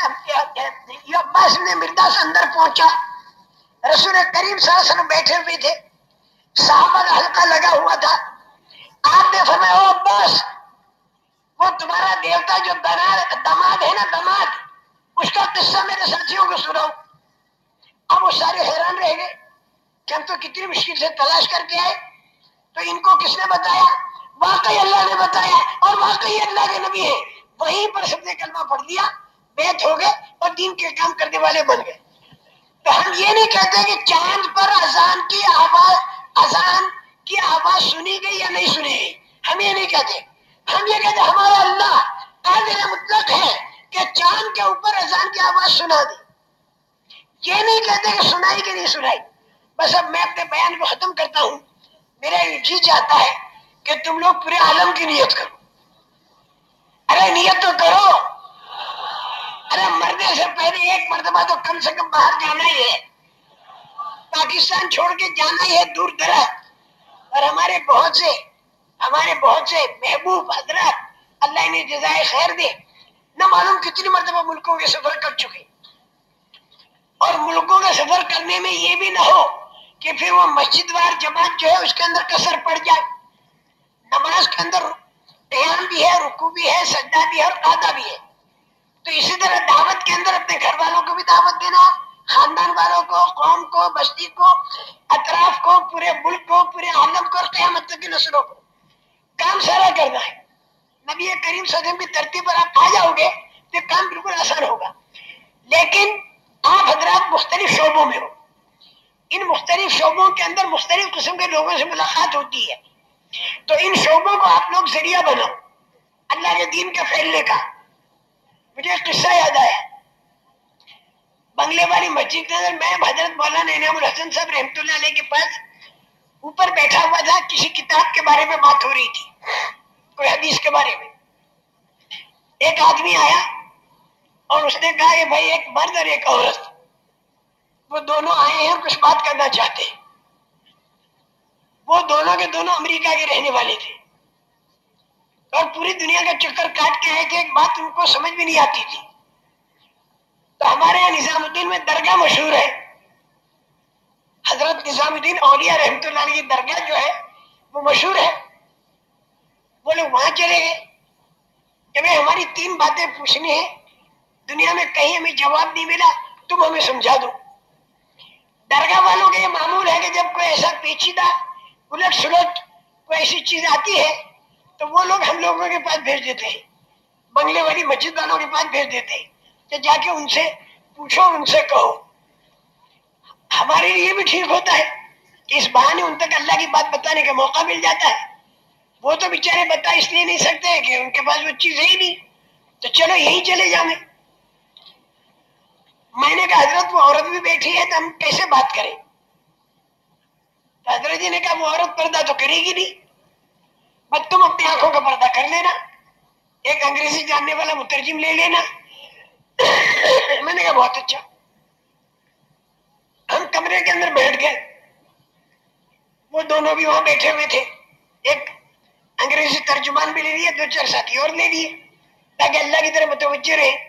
عباس ابن مرداس اندر پہنچا۔ رسول کریم صلی اللہ علیہ وسلم بیٹھے ہوئے تھے۔ صحابہ کا حلقہ لگا ہوا تھا۔ آپ نے فرمایا او عباس وہ تمہارا دیوتا جو دماد ہے نا، دماد، اس کا قصہ میرے ساتھیوں کو سناؤ اب وہ سارے حیران رہ گئے کہ ہم تو کتنی مشکل سے تلاش کر کے آئے۔ تو ان کو کس نے بتایا؟ واقعی اللہ نے بتایا اور واقعی اللہ کے نبی ہے وہیں پر سب نے کلمہ پڑھ دیا بیت ہو گئے اور دین کے کام کرنے والے بن گئے۔ تو ہم یہ نہیں کہتے کہ چاند پر اذان کی آواز، اذان کی آواز سنی گئی یا نہیں سنی؟ گئی ہم یہ نہیں کہتے۔ ہم یہ کہتے ہمارا اللہ قادر مطلق ہے کہ چاند کے اوپر اذان کی آواز سنا دی یہ نہیں کہتے کہ سنائی کہ نہیں سنائی۔ بس اب میں اپنے بیان کو ختم کرتا ہوں۔ میرا جی چاہتا ہے کہ تم لوگ پورے عالم کی نیت کرو۔ ارے نیت تو کرو۔ ارے مرنے سے پہلے ایک مرتبہ تو کم سے کم باہر جانا ہی ہے۔ پاکستان چھوڑ کے جانا ہی ہے، دور دراز۔ اور ہمارے بہت سے ہمارے بہت سے محبوب حضرات اللہ نے جزائے خیر دے۔ نہ معلوم کتنی مرتبہ ملکوں کے سفر کر چکے۔ اور ملکوں کا سفر کرنے میں یہ بھی نہ ہو کہ پھر وہ مسجد وار جماعت جو ہے، اس کے اندر کسر پڑ جائے۔ نماز کے اندر قیام بھی ہے رکو بھی ہے، سجدہ بھی ہے اور قادہ بھی ہے۔ تو اسی طرح دعوت کے اندر اپنے گھر والوں کو بھی دعوت دینا۔ خاندان والوں کو، قوم کو، بستی کو، اطراف کو، پورے ملک کو، پورے عالم کو قیامت کی نسلوں کو۔ کام سارا کرنا ہے۔ نبی کریم صلی اللہ علیہ وسلم کی ترتیب پر آپ آ جاؤ گے تو کام بالکل آسان ہوگا۔ لیکن آپ حضرات مختلف شعبوں میں ہو۔ ان مختلف شعبوں کے اندر مختلف قسم کے لوگوں سے ملاقات ہوتی ہے۔ تو ان شعبوں کو آپ لوگ ذریعہ بناؤ۔ اللہ کے دین کے پھیلنے کا مجھے قصہ یاد آیا۔ بنگلے والی مسجد کے اندر میں حضرت مولانا انعام الحسن صاحب رحمۃ اللہ علیہ کے پاس اوپر بیٹھا ہوا تھا کسی کتاب کے بارے میں بات ہو رہی تھی کوئی حدیث کے بارے میں ایک آدمی آیا اور اس نے کہا کہ بھائی ایک مرد اور ایک عورت وہ دونوں آئے ہیں کچھ بات کرنا چاہتے ہیں وہ دونوں کے دونوں امریکہ کے رہنے والے تھے اور پوری دنیا کا چکر کاٹ کے آئے کہ ایک بات ان کو سمجھ بھی نہیں آتی تھی تو ہمارے یہاں نظام الدین میں درگاہ مشہور ہے۔ حضرت نظام الدین اولیاء رحمۃ اللہ علیہ کی درگاہ جو ہے، وہ مشہور ہے۔ وہ لوگ وہاں چلے گئے۔ کہ ہماری تین باتیں پوچھنی ہیں۔ دنیا میں کہیں ہمیں جواب نہیں ملا، تم ہمیں سمجھا دو۔ درگاہ والوں کا یہ معمول ہے کہ جب کوئی ایسا پیچیدہ الٹ سلٹ کوئی ایسی چیز آتی ہے، تو وہ لوگ ہم لوگوں کے پاس بھیج دیتے ہیں۔ بنگلے والی مسجد والوں کے پاس بھیج دیتے ہیں۔ کہ جا کے ان سے پوچھو، ان سے کہو۔ ہمارے لیے بھی ٹھیک ہوتا ہے کہ اس بہانے ان تک اللہ کی بات بتانے کا موقع مل جاتا ہے۔ وہ تو بےچارے بتا اس لیے نہیں سکتے کہ ان کے پاس وہ چیز ہے ہی نہیں۔ تو چلو یہی چلے جائیں میں نے کہا، حضرت، وہ عورت بھی بیٹھی ہے تو ہم کیسے بات کریں؟ تو حضرت جی نے کہا، وہ عورت پردہ تو کرے گی نہیں۔ بس تم اپنی آنکھوں کا پردہ کر لینا۔ ایک انگریزی جاننے والا مترجم لے لینا۔ میں نے کہا بہت اچھا۔ ہم کمرے کے اندر بیٹھ گئے۔ وہ دونوں بھی وہاں بیٹھے ہوئے تھے۔ ایک انگریزی ترجمان بھی لے لیے دو چار ساتھی اور لے لیے۔ تاکہ اللہ کی طرف متوجہ رہے۔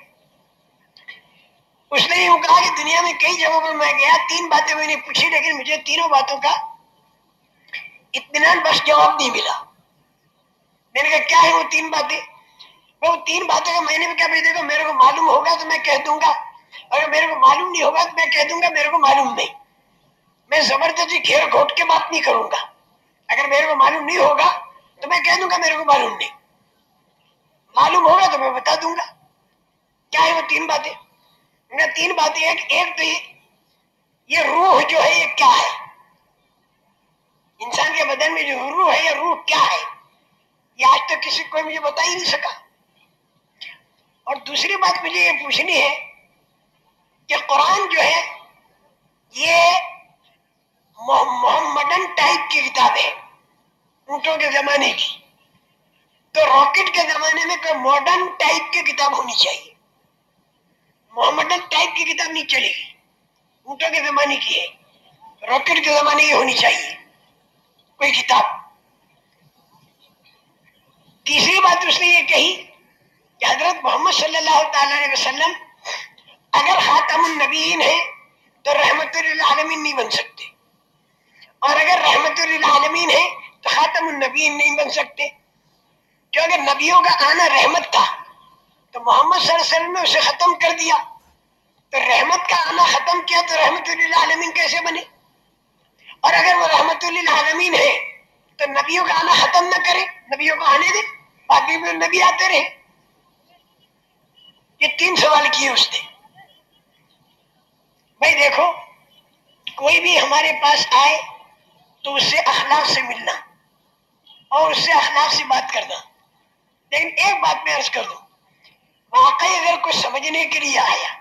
اس نے یوں کہا کہ دنیا میں کئی جگہوں پر میں گیا، تین باتیں میں نے پوچھی، لیکن مجھے تینوں باتوں کا اطمینان بس جواب نہیں ملا۔ میں نے کہا، کیا ہے وہ تین باتیں؟ وہ تین باتوں کا میں نے بھی کہا، بھائی دیکھو، میرے کو معلوم ہوگا تو میں کہہ دوں گا۔ اگر میرے کو معلوم نہیں ہوگا تو میں کہہ دوں گا، میرے کو معلوم نہیں۔ میں زبردستی گھیر گھوٹ کے بات نہیں کروں گا۔ اگر میرے کو معلوم نہیں ہوگا تو میں کہہ دوں گا میرے کو معلوم نہیں۔ معلوم ہوگا تو میں بتا دوں گا۔ کیا ہے وہ تین باتیں؟ تین باتیں ایک ایک تو یہ روح جو ہے، یہ کیا ہے؟ انسان کے بدن میں جو روح ہے، یہ روح کیا ہے؟ یہ آج تک کسی کوئی مجھے بتا ہی نہیں سکا۔ اور دوسری بات مجھے یہ پوچھنی ہے کہ قرآن جو ہے، یہ محمدن ٹائپ کی کتاب ہے، اونٹوں کے زمانے کی۔ تو راکٹ کے زمانے میں کوئی ماڈرن ٹائپ کی کتاب ہونی چاہیے۔ محمدن ٹائپ کی کتاب نہیں چلے گی، اونٹوں کے زمانے کی ہے۔ راکٹ کے زمانے کی ہونی چاہیے، کوئی کتاب۔ تیسری بات اس نے یہ کہی کہ حضرت محمد صلی اللہ تعالی علیہ وسلم اگر خاتم النبیین ہے تو رحمت للعالمین نہیں بن سکتے۔ اور اگر رحمت للعالمین ہے تو خاتم النبیین نہیں بن سکتے۔ کیونکہ نبیوں کا آنا رحمت تھا، تو محمد صلی اللہ علیہ وسلم نے اسے ختم کر دیا۔ تو رحمت کا آنا ختم کیا تو رحمت للعالمین کیسے بنے؟ اور اگر وہ رحمت للعالمین ہے تو نبیوں کا آنا ختم نہ کرے، نبیوں کو آنے دے، باقی نبی آتے رہے۔ یہ تین سوال کیے اس نے۔ بھائی دیکھو، کوئی بھی ہمارے پاس آئے تو اس سے اخلاق سے ملنا اور اس سے اخلاق سے بات کرنا۔ لیکن ایک بات میں عرض کر دوں، واقعی اگر کوئی سمجھنے کے لیے آیا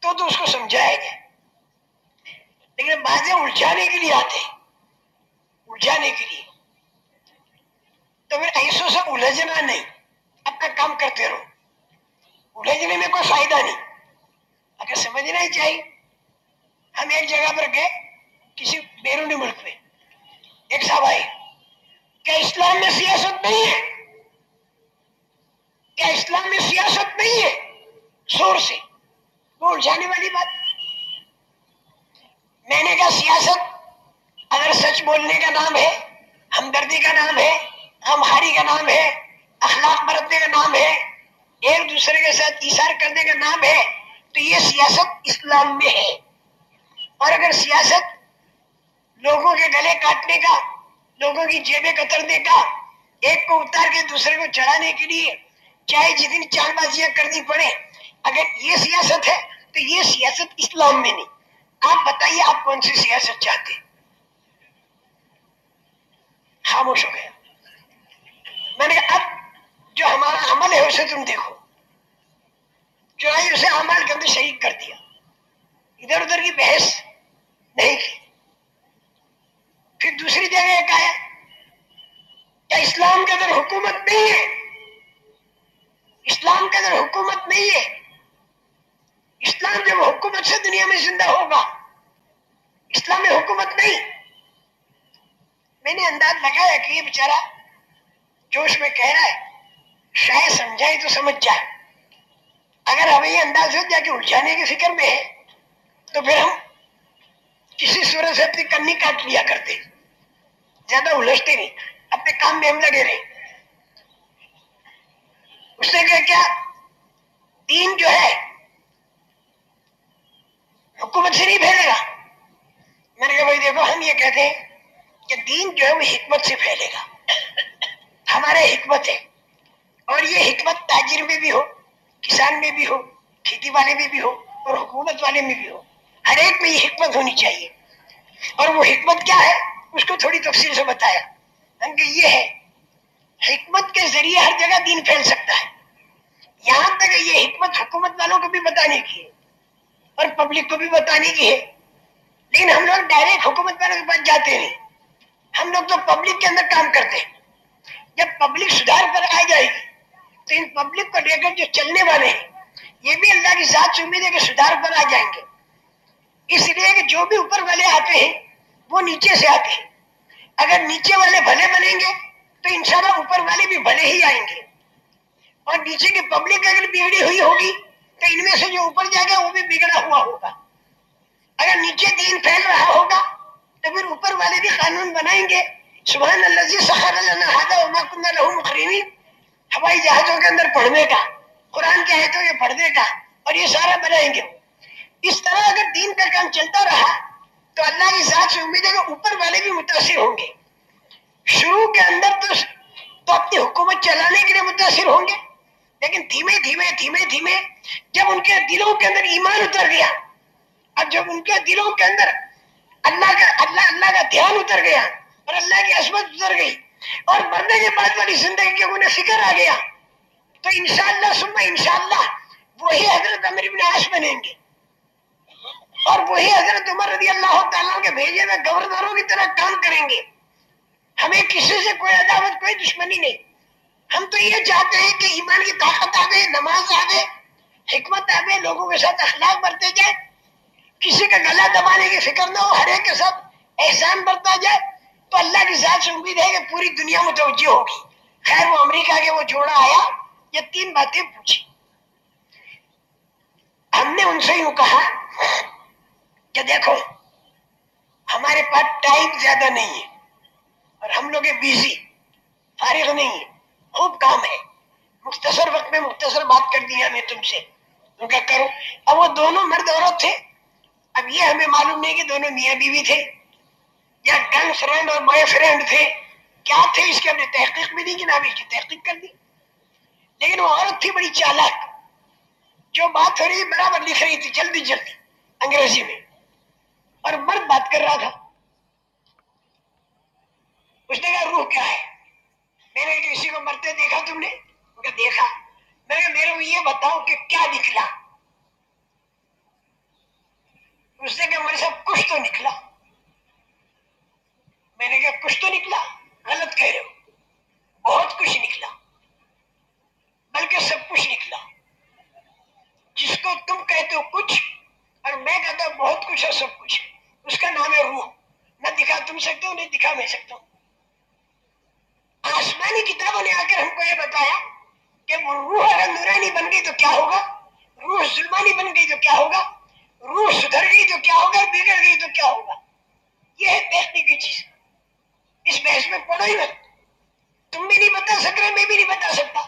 تو تو اس کو سمجھائے گا۔ لیکن باتیں الجھانے کے لیے آتے الجھانے کے لیے۔ تو پھر ایسوں سے الجھنا نہیں، اپنا کام کرتے رہو۔ الجھنے میں کوئی فائدہ نہیں اگر سمجھنا ہی چاہیے ہم ایک جگہ پر گئے کسی بیرونی ملک میں ایک صاحب آئے کیا اسلام میں سیاست نہیں ہے کیا اسلام میں سیاست نہیں ہے شور سے وہ الجھانے والی بات میں نے کہا سیاست اگر سچ بولنے کا نام ہے ہمدردی کا نام ہے ہماری کا نام ہے اخلاق برتنے کا نام ہے ایک دوسرے کے ساتھ اشار کرنے کا نام ہے، تو یہ سیاست اسلام میں ہے۔ اور اگر سیاست لوگوں کے گلے کاٹنے کا، لوگوں کی جیبیں کترنے کا، ایک کو اتار کے دوسرے کو چڑھانے کے لیے چاہے جتنی چال بازیاں کرنی پڑے، اگر یہ سیاست ہے، تو یہ سیاست اسلام میں نہیں۔ آپ بتائیے، آپ کون سی سیاست چاہتے خاموش ہو گیا میں نے کہا، اب جو ہمارا عمل ہے اسے تم دیکھو۔ جو اسے عمل کے اندر شریک کر دیا۔ ادھر ادھر کی بحث نہیں کی۔ پھر دوسری جگہ ایک آیا۔ کیا اسلام کے اندر حکومت نہیں ہے؟ اسلام کے اندر حکومت نہیں ہے۔ اسلام جب حکومت سے دنیا میں زندہ ہوگا، اسلام میں حکومت نہیں۔ میں نے انداز لگایا کہ یہ بیچارہ جوش میں کہہ رہا ہے۔ شاید سمجھائے تو سمجھ جائے۔ اگر ہمیں یہ انداز ہو جائے کہ الجھانے کی فکر میں ہے تو پھر ہم کسی صورت سے اپنی کنی کاٹ لیا کرتے۔ زیادہ الجھتے نہیں، اپنے کام میں ہم لگے رہے اس نے کہا کیا دین جو ہے، حکومت سے نہیں پھیلے گا۔ میں نے کہا بھائی دیکھو، ہم یہ کہتے ہیں کہ دین جو ہے، وہ حکمت سے پھیلے گا۔ ہمارے حکمت ہے۔ اور یہ حکمت تاجر میں بھی ہو، کسان میں بھی ہو، کھیتی والے میں بھی ہو اور حکومت والے میں بھی ہو۔ ہر ایک میں یہ حکمت ہونی چاہیے۔ اور وہ حکمت کیا ہے؟ اس کو تھوڑی تفصیل سے بتایا۔ کہ یہ ہے، حکمت کے ذریعے ہر جگہ دین پھیل سکتا ہے۔ یہاں تک یہ حکمت حکومت والوں کو بھی بتانے کی ہے اور پبلک کو بھی بتانے کی ہے۔ لیکن ہم لوگ ڈائریکٹ حکومت والوں کے پاس جاتے نہیں۔ ہم لوگ تو پبلک کے اندر کام کرتے ہیں۔ جب پبلک سدھار پر آ جائے گی تو ان پبلک کو لے کر جو چلنے والے ہیں۔ یہ بھی اللہ کی ذات سے امید ہے کہ سدھار پر آ جائیں گے۔ اس لیے کہ جو بھی اوپر والے آتے ہیں، وہ نیچے سے آتے ہیں۔ اگر نیچے والے بھلے بنیں گے، تو انشاءاللہ اوپر والے بھی بھلے ہی آئیں گے۔ اور نیچے کی پبلک اگر بگڑی ہوئی ہوگی، تو ان میں سے جو اوپر جائے گا، وہ بھی بگڑا ہوا ہوگا۔ اگر نیچے دین پھیل رہا ہوگا، تو پھر اوپر والے بھی قانون بنائیں گے۔ سبحان اللہ جی سخر مقررین ہوائی جہازوں کے اندر پڑھنے کا، قرآن کے آیتوں کے پڑھنے کا، اور یہ سارا بنائیں گے۔ اس طرح اگر دین کا کام چلتا رہا، تو اللہ کی ذات سے امید ہے کہ اوپر والے بھی متاثر ہوں گے۔ شروع کے اندر تو تو اپنی حکومت چلانے کے لیے متاثر ہوں گے، لیکن دھیمے دھیمے دھیمے دھیمے جب ان کے دلوں کے اندر ایمان اتر گیا، اب جب ان کے دلوں کے اندر اللہ کا اللہ اللہ کا دھیان اتر گیا اور اللہ کی عصمت اتر گئی اور مرنے کے بعد والی زندگی کے انہیں فکر آ گیا، تو انشاءاللہ سننا انشاءاللہ وہی حضرت امر ابن عاش بنیں گے۔ اور وہی حضرت عمر رضی اللہ تعالیٰ کے بھیجے میں گورنروں کی طرح کام کریں گے۔ ہمیں کسی سے کوئی عداوت، کوئی دشمنی نہیں۔ ہم تو یہ چاہتے ہیں کہ ایمان کی طاقت آوے نماز آوے حکمت آوے لوگوں کے ساتھ اخلاق برتے جائے۔ کسی کا گلا دبانے کی فکر نہ ہو، ہر ایک کے ساتھ احسان برتا جائے۔ تو اللہ کی ذات سے امید ہے کہ پوری دنیا متوجہ ہوگی۔ خیر، وہ امریکہ کے وہ جوڑا آیا، یہ تین باتیں پوچھی۔ ہم نے ان سے یوں کہا کہ دیکھو، ہمارے پاس ٹائم زیادہ نہیں ہے اور ہم لوگ بیزی فارغ نہیں ہے خوب کام ہے۔ مختصر وقت میں مختصر بات کر دیا میں تم سے۔ تو کیا کروں اب وہ دونوں مرد عورت تھے۔ اب یہ ہمیں معلوم نہیں کہ دونوں میاں بیوی تھے۔ یا گرل فرینڈ اور بوائے فرینڈ تھے، کیا تھے اس کی ہم نے تحقیق بھی نہیں کی، نہ کی تحقیق کر دی۔ لیکن وہ عورت تھی بڑی چالاک، جو بات ہو رہی برابر لکھ رہی تھی، جلدی جلدی، انگریزی میں۔ اور مرد بات کر رہا تھا۔ اس نے کہا، روح کیا ہے؟ میں نے کسی کو مرتے دیکھا تم نے؟ دیکھا۔ میں نے میرے کو یہ بتاؤ کہ کیا نکلا۔ اس نے کہا، میرے سب کچھ تو نکلا۔ میں نے کہا، کچھ تو نکلا، غلط کہہ رہے ہو۔ بہت کچھ نکلا، بلکہ سب کچھ نکلا۔ جس کو تم کہتے ہو کچھ، اور میں کہتا ہوں بہت کچھ اور سب کچھ۔ اس کا نام ہے روح۔ نہ دکھا تم سکتے ہو نہیں دکھا میں سکتا ہوں۔ آسمانی کتابوں نے آ کر ہم کو یہ بتایا کہ وہ روح اگر نورانی بن گئی تو کیا ہوگا؟ روح ظلمانی بن گئی تو کیا ہوگا؟ روح سدھر گئی تو کیا ہوگا؟ بگڑ گئی تو کیا ہوگا؟ یہ ہے دیکھنے کی چیز۔ اس بحث میں پڑھو ہی مت۔ تم بھی نہیں بتا سک رہے میں بھی نہیں بتا سکتا۔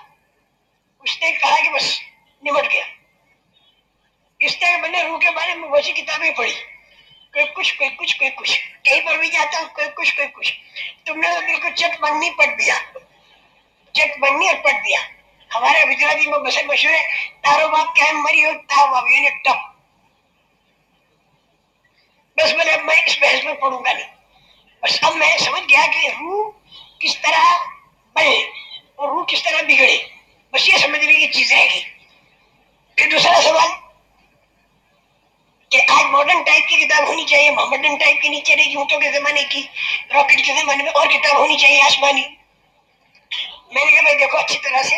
اس نے کہا کہ بس نمٹ گیا۔ اس طرح میں نے روح کے بارے میں ویسی کتابیں پڑھی۔ کوئی کچھ کوئی کچھ کوئی کچھ۔ کہیں پر بھی جاتا ہوں، کوئی کچھ کوئی کچھ۔ تم نے تو بالکل چٹ بننی پٹ دیا۔ چٹ بننی اور پٹ دیا۔ ہمارے گجراتی میں بسر مشہور ہے تارو باپ کیا مری ہو تاو باپ یعنی ٹپ۔ بس میں نے اب میں اس بحث میں پڑھوں گا نہیں۔ بس اب میں سمجھ گیا کہ روح کس طرح بنے اور روح کس طرح بگڑے۔ بس یہ سمجھنے کی چیز رہ گئی پھر دوسرا سوال، کہ آج ماڈرن ٹائپ کی کتاب ہونی چاہیے محمدن ٹائپ کی نہیں چلے گی، اونٹوں کے زمانے کی راکٹ کے زمانے میں اور کتاب ہونی چاہیے، آسمانی۔ میں نے کہا بھائی دیکھو، اچھی طرح سے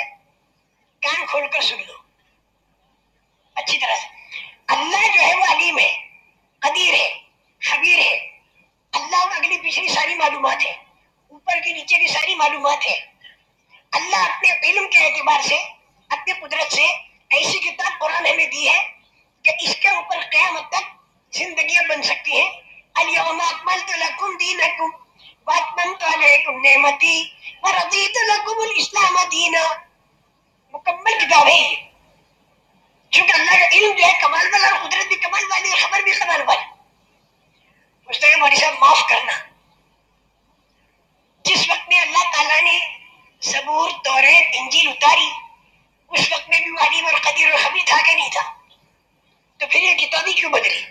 کان کھول کر سن لو۔ اچھی طرح سے۔ اللہ جو ہے وہ علیم ہے، قدیر ہے، خبیر ہے۔ اللہ کو اگلی پچھلی ساری معلومات ہے اوپر کی نیچے کی ساری معلومات ہے اللہ اپنے علم کے اعتبار سے اپنے قدرت سے ایسی کتاب قرآن ہمیں دی ہے کہ اس کے اوپر قیامت تک زندگیاں بن سکتی ہیں۔ اليوم اکملت لکم دینکم واتممت علیکم نعمتی ورضیت لکم الاسلام دینا۔ مکمل کتاب ہے چونکہ اللہ کا علم جو ہے، کمال والا اور قدرت بھی کمال والی اور خبر بھی کمال والی۔ اس نے مولوی صاحب معاف کرنا۔ جس وقت میں اللہ تعالیٰ نے زبور توریت انجیل اتاری، اس وقت میں بھی وہ علیم اور قدیر اور خبیر تھا کہ نہیں تھا؟ تو پھر یہ کتابی کیوں بدلی؟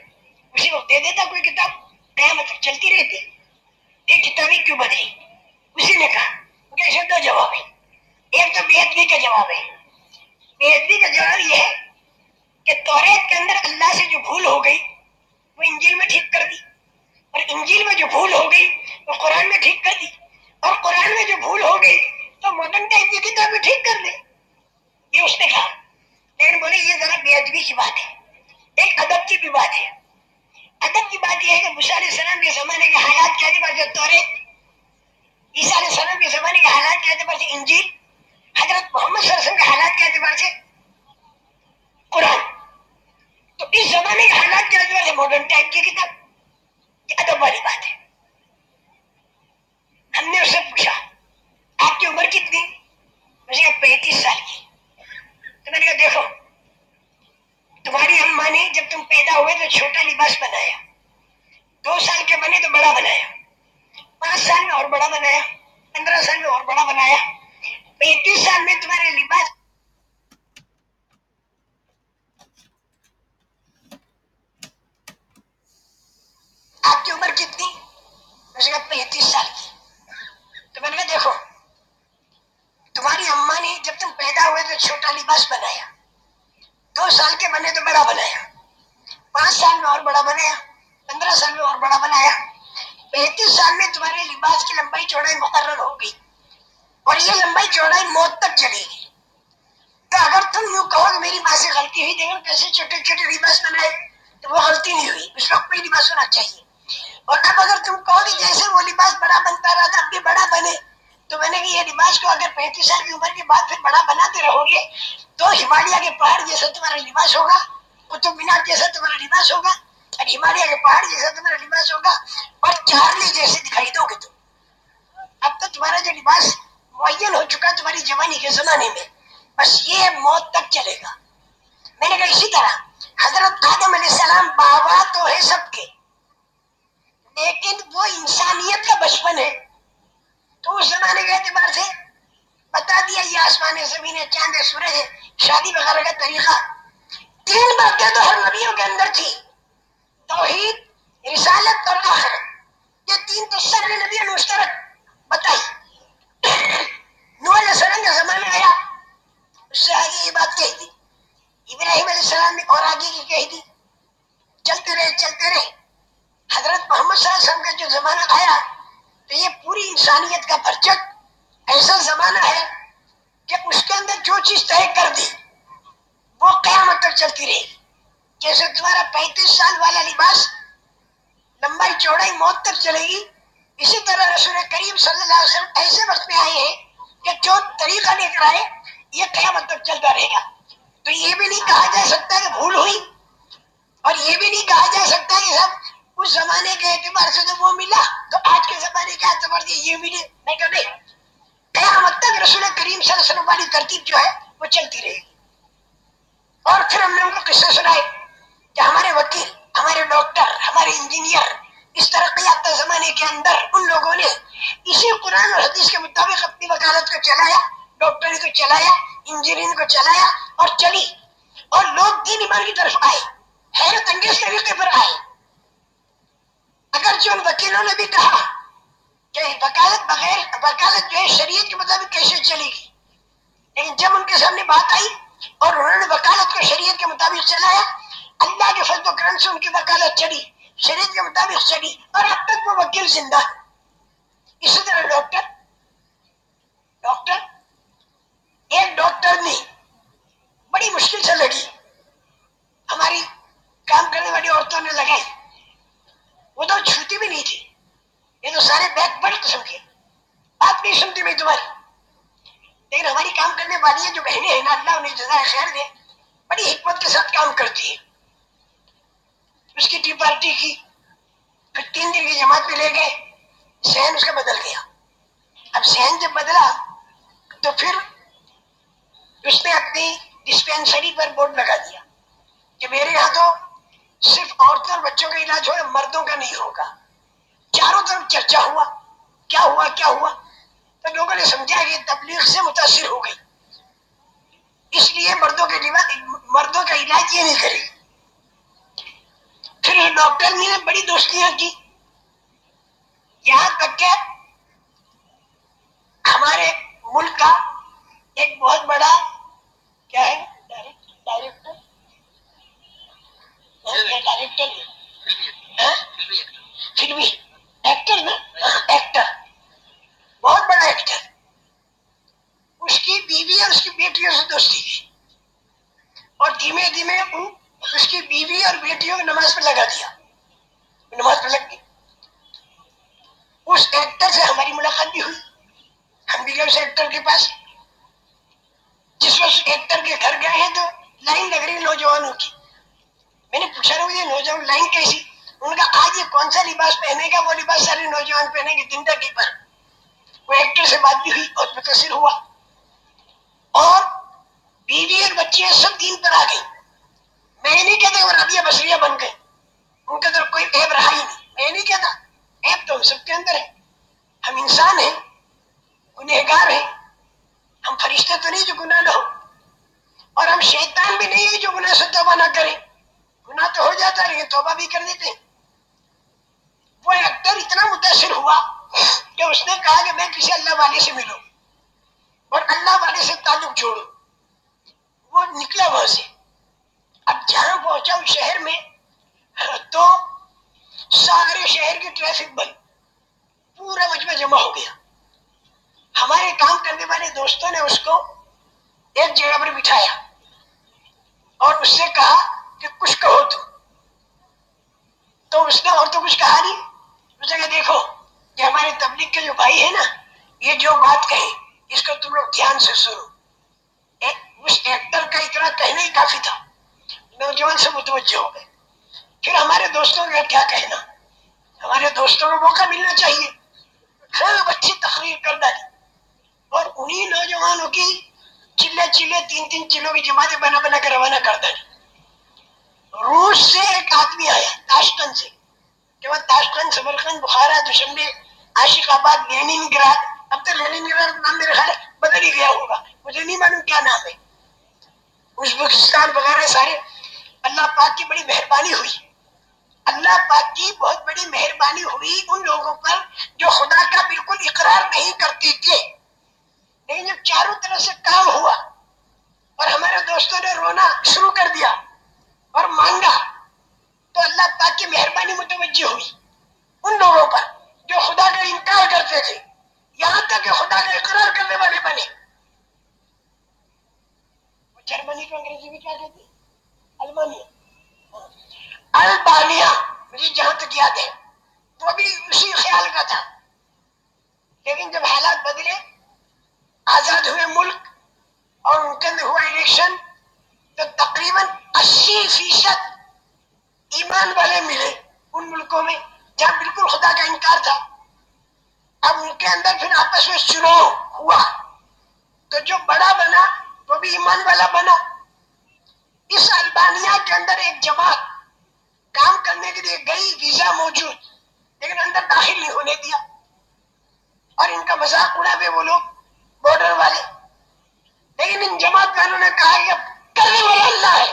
اسی وقت دے دیتا کوئی کتاب؟ قیامت مطلب تک چلتی رہتی۔ یہ کتابی کیوں بدلی؟ اسی نے کہا کیونکہ اسے دو جواب ہے ایک تو بے ادبی کا جواب ہے۔ بے ادبی کا جواب یہ ہے کہ توریت کے اندر اللہ سے جو بھول ہو گئی، وہ انجیل میں ٹھیک کر دی۔ اور انجیل میں جو بھول ہو گئی وہ قرآن میں ٹھیک کر دی۔ اور قرآن میں جو بھول ہو گئی، تو مدن ٹائپ کی کتاب میں ٹھیک کر دے۔ یہ اس نے کہا۔ لیکن بولے، یہ ذرا بے ادبی کی بات ہے۔ ایک ادب کی بھی بات ہے۔ ادب کی بات یہ ہے کہ موسیٰ علیہ السلام کے زمانے کے حالات کے اعتبار سے توریت عیسیٰ علیہ السلام کے زمانے کے حالات کے اعتبار سے انجیل، حضرت محمد صلی اللہ علیہ وسلم کے حالات کے اعتبار سے قرآن۔ تو اس زمانے کے حالات کے اعتبار سے ماڈرن ٹائپ کی کتاب۔ یہ ادب والی بات ہے۔ ہم نے اس سے پوچھا، آپ کی عمر کتنی؟ مجھے کہا، پینتیس سال کی۔ تو میں نے کہا، دیکھو، تمہاری اماں نے جب تم پیدا ہوئے تو چھوٹا لباس بنایا۔ دو سال کے بنے تو بڑا بنایا۔ پانچ سال میں اور بڑا بنایا۔ پندرہ سال میں اور بڑا بنایا۔ پینتیس سال میں تمہارے لباس آپ کی عمر کتنی؟ مجھے کہا پینتیس سال کی۔ تو میں نے کہا دیکھو، تمہاری اماں نے جب تم پیدا ہوئے تو چھوٹا لباس بنایا۔ دو سال کے بنے تو بڑا بنایا۔ پانچ سال میں اور بڑا بنایا۔ پندرہ سال میں اور بڑا بنایا۔ پینتیس سال میں تمہارے لباس کی لمبائی چوڑائی مقرر ہو گئی۔ اور یہ لمبائی چوڑائی موت تک چلے گی۔ تو اگر تم یوں کہو کہ میری ماں سے غلطی ہوئی، دیکھو کیسے چھوٹے چھوٹے لباس بنائے، تو وہ غلطی نہیں ہوئی۔ اس وقت کوئی لباس ہونا چاہیے۔ اور اب اگر تم کہو کہ جیسے وہ لباس بڑا بنتا رہا تھا، اب بھی بڑا بنے، تو میں نے کہ یہ لباس کو اگر پینتیس سال کی عمر کے بعد پھر بڑا بناتے رہو گے، تو ہمالیہ کے پہاڑ جیسا تمہارا لباس ہوگا، قطب مینار جیسا تمہارا لباس ہوگا، اور ہمالیہ کے پہاڑ جیسا تمہارا لباس ہوگا، اور چارلی جیسے دکھائی دو گے تم۔ اب تو تمہارا جو لباس معین ہو چکا، تمہاری جوانی کے زمانے میں، بس یہ موت تک چلے گا۔ میں نے کہا اسی طرح حضرت آدم علیہ السلام بابا تو ہے سب کے۔ لیکن وہ انسانیت کا بچپن ہے۔ تو اس زمانے کے اعتبار سے بتا دیا یہ آسمان زمین ہے چاند ہے سورج ہے شادی وغیرہ کا طریقہ۔ تین باتیں تو ہر نبیوں کے اندر تھی۔ توحید، رسالت اور آخرت یہ تین تو سر نبی مشترک بتائی۔ نو علیہ السلام کا زمانہ آیا۔ اس سے آگے یہ بات کہی تھی۔ ابراہیم علیہ السلام نے اور آگے کی کہی تھی۔ چلتے رہے چلتے رہے۔ حضرت محمد صلی اللہ علیہ وسلم کا جو زمانہ آیا، تو یہ پوری انسانیت کا پرچک ایسا زمانہ ہے کہ اس کے اندر جو چیز طے کر دی، وہ قیامت تک چلتی رہے گی۔ جیسے تمہارا پینتیس سال والا لباس لمبائی چوڑائی موت تک چلے گی، اسی طرح رسول کریم صلی اللہ علیہ وسلم ایسے وقت میں آئے ہیں کہ جو طریقہ لے کر آئے، یہ قیامت تک چلتا رہے گا۔ تو یہ بھی نہیں کہا جا سکتا کہ بھول ہوئی، اور یہ بھی نہیں کہا جا سکتا کہ سب اس زمانے کے اعتبار سے تو وہ ملا، تو آج کے زمانے کے اعتبار سے یہ ملے۔ نہیں کہ نہیں، قیامت تک رسول کریم صلی اللہ علیہ وسلم والی ترتیب جو ہے، وہ چلتی رہے گی۔ اور پھر ہم نے ان کو قصے سنائے کہ ہمارے وکیل، ہمارے ڈاکٹر، ہمارے انجینئر اس ترقی یافتہ زمانے کے اندر ان لوگوں نے اسی قرآن اور حدیث کے مطابق اپنی وکالت کو چلایا، ڈاکٹری کو چلایا، انجینئرنگ کو چلایا اور چلی۔ اور لوگ دین ایمان کی طرف آئے، حیرت انگیز طریقے پر آئے۔ اگرچہ ان وکیلوں نے بھی کہا کہ وکالت بغیر وکالت جو ہے، شریعت کے مطابق کیسے چلے گی؟ لیکن جب ان کے سامنے بات آئی اور انہوں نے وکالت کو شریعت کے مطابق چلایا، اللہ کے فضل و کرم سے ان کی وکالت چلی شریعت کے مطابق چلی اور اب تک وہ وکیل زندہ ہے اسی طرح ڈاکٹر ڈاکٹر، ایک ڈاکٹر نے بڑی مشکل سے لڑی۔ ہماری کام کرنے والی عورتوں نے لگائی۔ وہ تو چھوٹی بھی نہیں تھی۔ یہ تو سارے بیک بڑی قسم کے۔ بات نہیں سنتی میں تمہاری۔ لیکن ہماری کام کرنے والی جو بہنیں ہیں نا اللہ انہیں جزائے خیر دے۔ بڑی حکمت کے ساتھ کام کرتی ہے اس کی ٹی پارٹی کی پھر تین دن کی جماعت پہ لے گئے۔ سہن اس کا بدل گیا۔ اب سہن جب بدلا، تو پھر اس نے اپنی ڈسپینسری پر بورڈ لگا دیا کہ میرے یہاں تو صرف عورتوں اور بچوں کا علاج ہو مردوں کا نہیں ہوگا۔ چاروں طرف چرچا ہوا۔ کیا ہوا کیا ہوا؟ تو لوگوں نے سمجھا کہ تبلیغ سے متاثر ہو گئی۔ اس لیے مردوں کے مردوں کا علاج یہ نہیں کرے۔ پھر ڈاکٹر نے بڑی دوستیاں کی۔ یہاں تک کہ ہمارے ملک کا ایک بہت بڑا کیا ہے؟ ڈائریکٹر ڈائریکٹر فلمی ایکٹر نا ایکٹر بہت بڑا ایکٹر اس کی بیوی اور اس کی بیٹیوں سے دوستی کی اور دھیمے دھیمے اس کی بیوی اور بیٹیوں کو نماز پہ لگا دیا نماز پہ لگ گئی اس ایکٹر سے ہماری ملاقات بھی ہوئی ہم بھی گئے اس ایکٹر کے پاس جس وقت ایکٹر کے گھر گئے ہیں تو لائن لگ رہی نوجوانوں کی میں نے پوچھا رہا یہ نوجوان لائن کیسی ان کا آج یہ کون سا لباس پہنے گا وہ لباس سارے نوجوان پہنے گے زندگی پر وہ ایکٹر سے بات بھی ہوئی اور متاثر ہوا اور بیوی اور بچے سب دین پر آ گئی میں نہیں کہتا وہ ربیہ بسریہ بن گئے ان کے اندر کوئی عیب رہا ہی نہیں میں نہیں کہتا عیب تو ہم سب کے اندر ہے ہم انسان ہیں گنہگار ہیں ہم فرشتے تو نہیں جو گناہ نہ ہو اور ہم شیطان بھی نہیں ہے جو گناہ سے توبہ نہ کریں گناہ تو ہو جاتا ہے، لیکن توبہ بھی کر دیتے وہ ایکٹر اتنا متاثر ہوا کہ اس نے کہا کہ میں کسی اللہ والے سے ملوں اور اللہ والے سے تعلق جوڑوں۔ وہ نکلا وہاں سے۔ اب جہاں پہنچا اس شہر میں، تو سارے شہر کی ٹریفک بند۔ پورا مجمع جمع ہو گیا۔ ہمارے کام کرنے والے دوستوں نے اس کو ایک جگہ پر بٹھایا اور اس سے کہا کہ کچھ کہو تم تو اس نے اور تو کچھ کہا نہیں؟ اس نے کہا دیکھو کہ ہمارے تبلیغ کے جو بھائی ہیں نا، یہ جو بات کہیں، اس کو تم لوگ دھیان سے سنو۔ اس ایکٹر کا اتنا کہنا ہی کافی تھا۔ نوجوان سے متوجہ ہو گئے۔ پھر ہمارے دوستوں کا کیا کہنا؟ ہمارے دوستوں کو موقع ملنا چاہیے۔ خوب اچھی تقریر کر ڈالی اور انہی نوجوانوں کی چلے چلے تین تین چلوں کی جماعتیں بنا بنا کے روانہ کر ڈالی روس سے ایک آدمی آیا تاشکن سے۔ کہ وہ تاشکن سمرکند بخارا، دوشنبے، عاشق آباد لینین گراد اب تو لینین گراد نام میرے خیال بدل ہی گیا ہوگا۔ مجھے نہیں معلوم کیا نام ہے۔ ازبکستان وغیرہ سارے۔ اللہ پاک کی بڑی مہربانی ہوئی۔ اللہ پاک کی بہت بڑی مہربانی ہوئی ان لوگوں پر جو خدا کا بالکل اقرار نہیں کرتے تھے۔ لیکن جب چاروں طرف سے کام ہوا اور ہمارے دوستوں نے رونا شروع کر دیا اور مانگا تو اللہ پاک کی مہربانی متوجہ ہوئی۔ ان لوگوں پر جو خدا کا انکار کرتے تھے، یہاں تک کہ خدا کا اقرار کرنے والے بنے۔ جرمنی کو انگریزی میں کیا کہتے المانیا۔ البانیا مجھے جہاں تک یاد ہے، وہ بھی اسی خیال کا تھا۔ لیکن جب حالات بدلے، آزاد ہوئے ملک اور ان کے اندر ہوا الیکشن تو تقریباً اسی فیصد ایمان والے ملے ان ملکوں میں جہاں بالکل خدا کا انکار تھا۔ اب ان کے اندر پھر آپس میں چناؤ ہوا۔ تو جو بڑا بنا، وہ بھی ایمان والا بنا۔ اس البانیا کے اندر ایک جماعت کام کرنے کے لیے گئی، ویزا موجود، لیکن اندر داخل نہیں ہونے دیا۔ اور ان کا مذاق اڑا وہ لوگ بارڈر والے۔ لیکن ان جماعت والوں نے کہا کہ کرنے والا اللہ ہے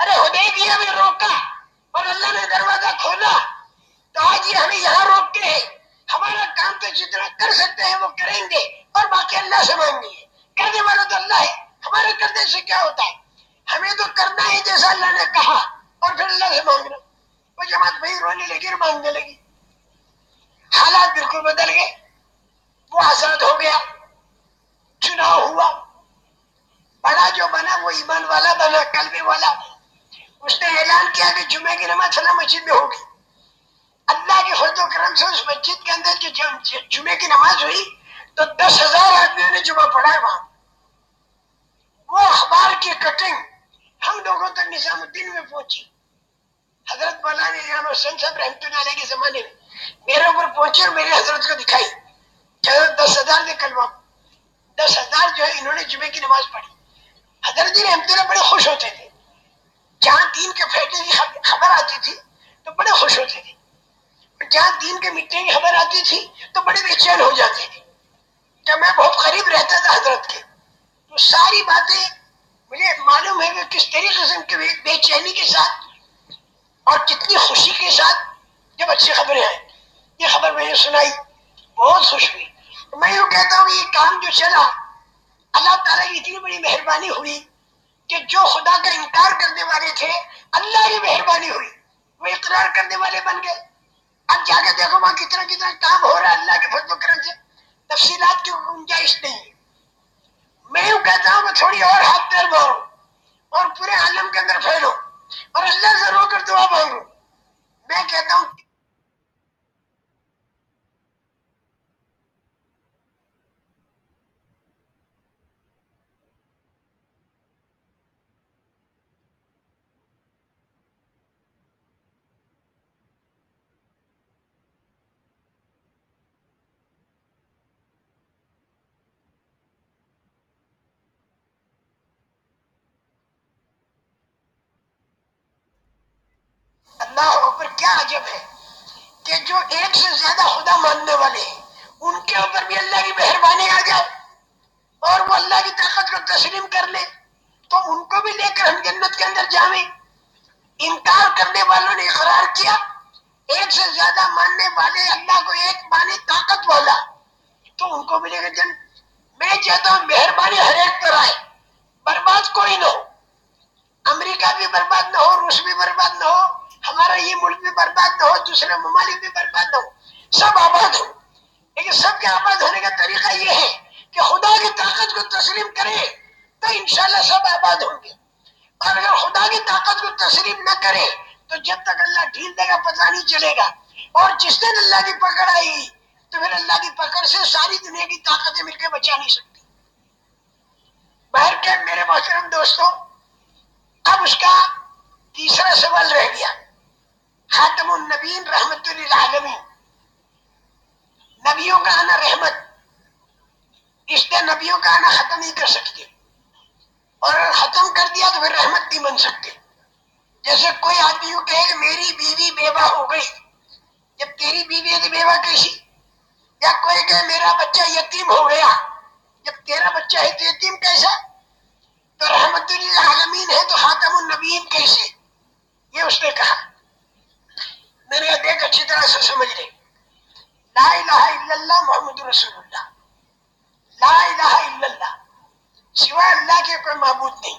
ارے ہدے دیا میں روکا اور اللہ نے دروازہ کھولا تو آج یہ ہمیں یہاں روکتے ہیں ہمارا کام تو جتنا کر سکتے ہیں وہ کریں گے اور باقی اللہ سے مانگیں گے کرنے والا تو اللہ ہے ہمارے کرنے سے کیا ہوتا ہے ہمیں تو کرنا ہے جیسا اللہ نے کہا اور پھر اللہ سے مانگنا وہ جماعت بھائی رونے لگی اور مانگنے لگی حالات بالکل بدل گئے وہ آزاد ہو گیا چناؤ ہوا بڑا جو بنا وہ ایمان والا بنا قلبے والا۔ اس نے اعلان کیا کہ جمعہ کی نماز فلاں مسجد میں ہوگی۔ اللہ کے فضل و کرم سے اس مسجد کے اندر جو جمعے کی نماز ہوئی، تو دس ہزار آدمیوں نے جمعہ پڑھا ہے وہاں۔ وہ اخبار کی کٹنگ ہم لوگوں تک نظام الدین میں پہنچی۔ حضرت مولانا حسین صاحب رحمۃ اللہ علیہ کے زمانے میں میرے اوپر پہنچی اور میرے حضرت کو دکھائی۔ حضرت دس ہزار نے کلمہ۔ دس ہزار جو ہے انہوں نے جمعے کی نماز پڑھی۔ حضرت جی رحمۃ اللہ بڑے خوش ہوتے تھے۔ جہاں دین کے پھیلنے کی خبر آتی تھی تو بڑے خوش ہوتے تھے۔ اور جہاں دین کے مٹنے کی خبر آتی تھی تو بڑے بے چین ہو جاتے تھے۔ جب میں بہت قریب رہتا تھا حضرت کے، تو ساری باتیں مجھے معلوم ہے کہ کس طریقے سے کے بے- بے چینی کے ساتھ اور کتنی خوشی کے ساتھ جب اچھی خبریں آئیں۔ یہ خبر میں نے سنائی، بہت خوش ہوئی۔ میں یوں کہتا ہوں کہ یہ کام جو چلا اللہ تعالیٰ کی اتنی بڑی مہربانی ہوئی کہ جو خدا کا انکار کرنے والے تھے، اللہ کی مہربانی ہوئی۔ وہ اقرار کرنے والے بن گئے۔ اب جا کے دیکھو وہاں کتنا کتنا کام ہو رہا ہے اللہ کے فضل و کرم سے۔ تفصیلات کی گنجائش نہیں۔ ہے میں یوں کہتا ہوں کہ تھوڑی اور ہاتھ پیر مارو اور پورے عالم کے اندر پھیلو اور اللہ سے رو کر دعا مانگو میں کہتا ہوں اللہ اوپر کیا عجب ہے کہ جو ایک سے زیادہ خدا ماننے والے ہیں، ان کے اوپر بھی اللہ کی مہربانی آ جائے اور وہ اللہ کی طاقت کو تسلیم کر لے، تو ان کو بھی لے کر ہم جنت کے اندر جائیں انکار کرنے والوں نے اقرار کیا، ایک سے زیادہ ماننے والے اللہ کو ایک مانے طاقت والا، تو ان کو ملے گا جن میں چاہتا ہوں مہربانی ہر ایک پر آئے، برباد کوئی نہ ہو۔ امریکہ بھی برباد نہ ہو، روس بھی برباد نہ ہو۔ ہمارا یہ ملک بھی برباد نہ ہو، دوسرے ممالک بھی برباد نہ ہو۔ سب آباد ہو لیکن سب کے آباد ہونے کا طریقہ یہ ہے کہ خدا کی طاقت کو تسلیم کرے تو انشاءاللہ سب آباد ہوں گے۔ اور اگر خدا کی طاقت کو تسلیم نہ کرے تو جب تک اللہ ڈھیل دے گا، پتہ نہیں چلے گا۔ اور جس دن اللہ کی پکڑ آئی تو پھر اللہ کی پکڑ سے ساری دنیا کی طاقتیں مل کے بچا نہیں سکتی۔ باہر کے میرے محترم دوستوں اب اس کا تیسرا سوال رہ گیا۔ خاتم النبین رحمت للعالمین۔ نبیوں کا آنا رحمت۔ اس نے نبیوں کا آنا ختم نہیں کر سکتے۔ اور اگر ختم کر دیا تو پھر رحمت نہیں بن سکتے۔ جیسے کوئی آدمی کہے کہ میری بیوی بیوہ ہو گئی۔ جب تیری بیوی ہے تو بیوہ کیسی؟ یا کوئی کہے میرا بچہ یتیم ہو گیا۔ جب تیرا بچہ ہے تو یتیم کیسا؟ تو رحمت للعالمین ہے تو خاتم النبیین کیسے؟ یہ اس نے کہا۔ میں نے کہا دیکھ اچھی طرح سے سمجھ لے لا الہ الا اللہ محمد رسول اللہ لا الہ الا اللہ سوائے اللہ کے کوئی معبود نہیں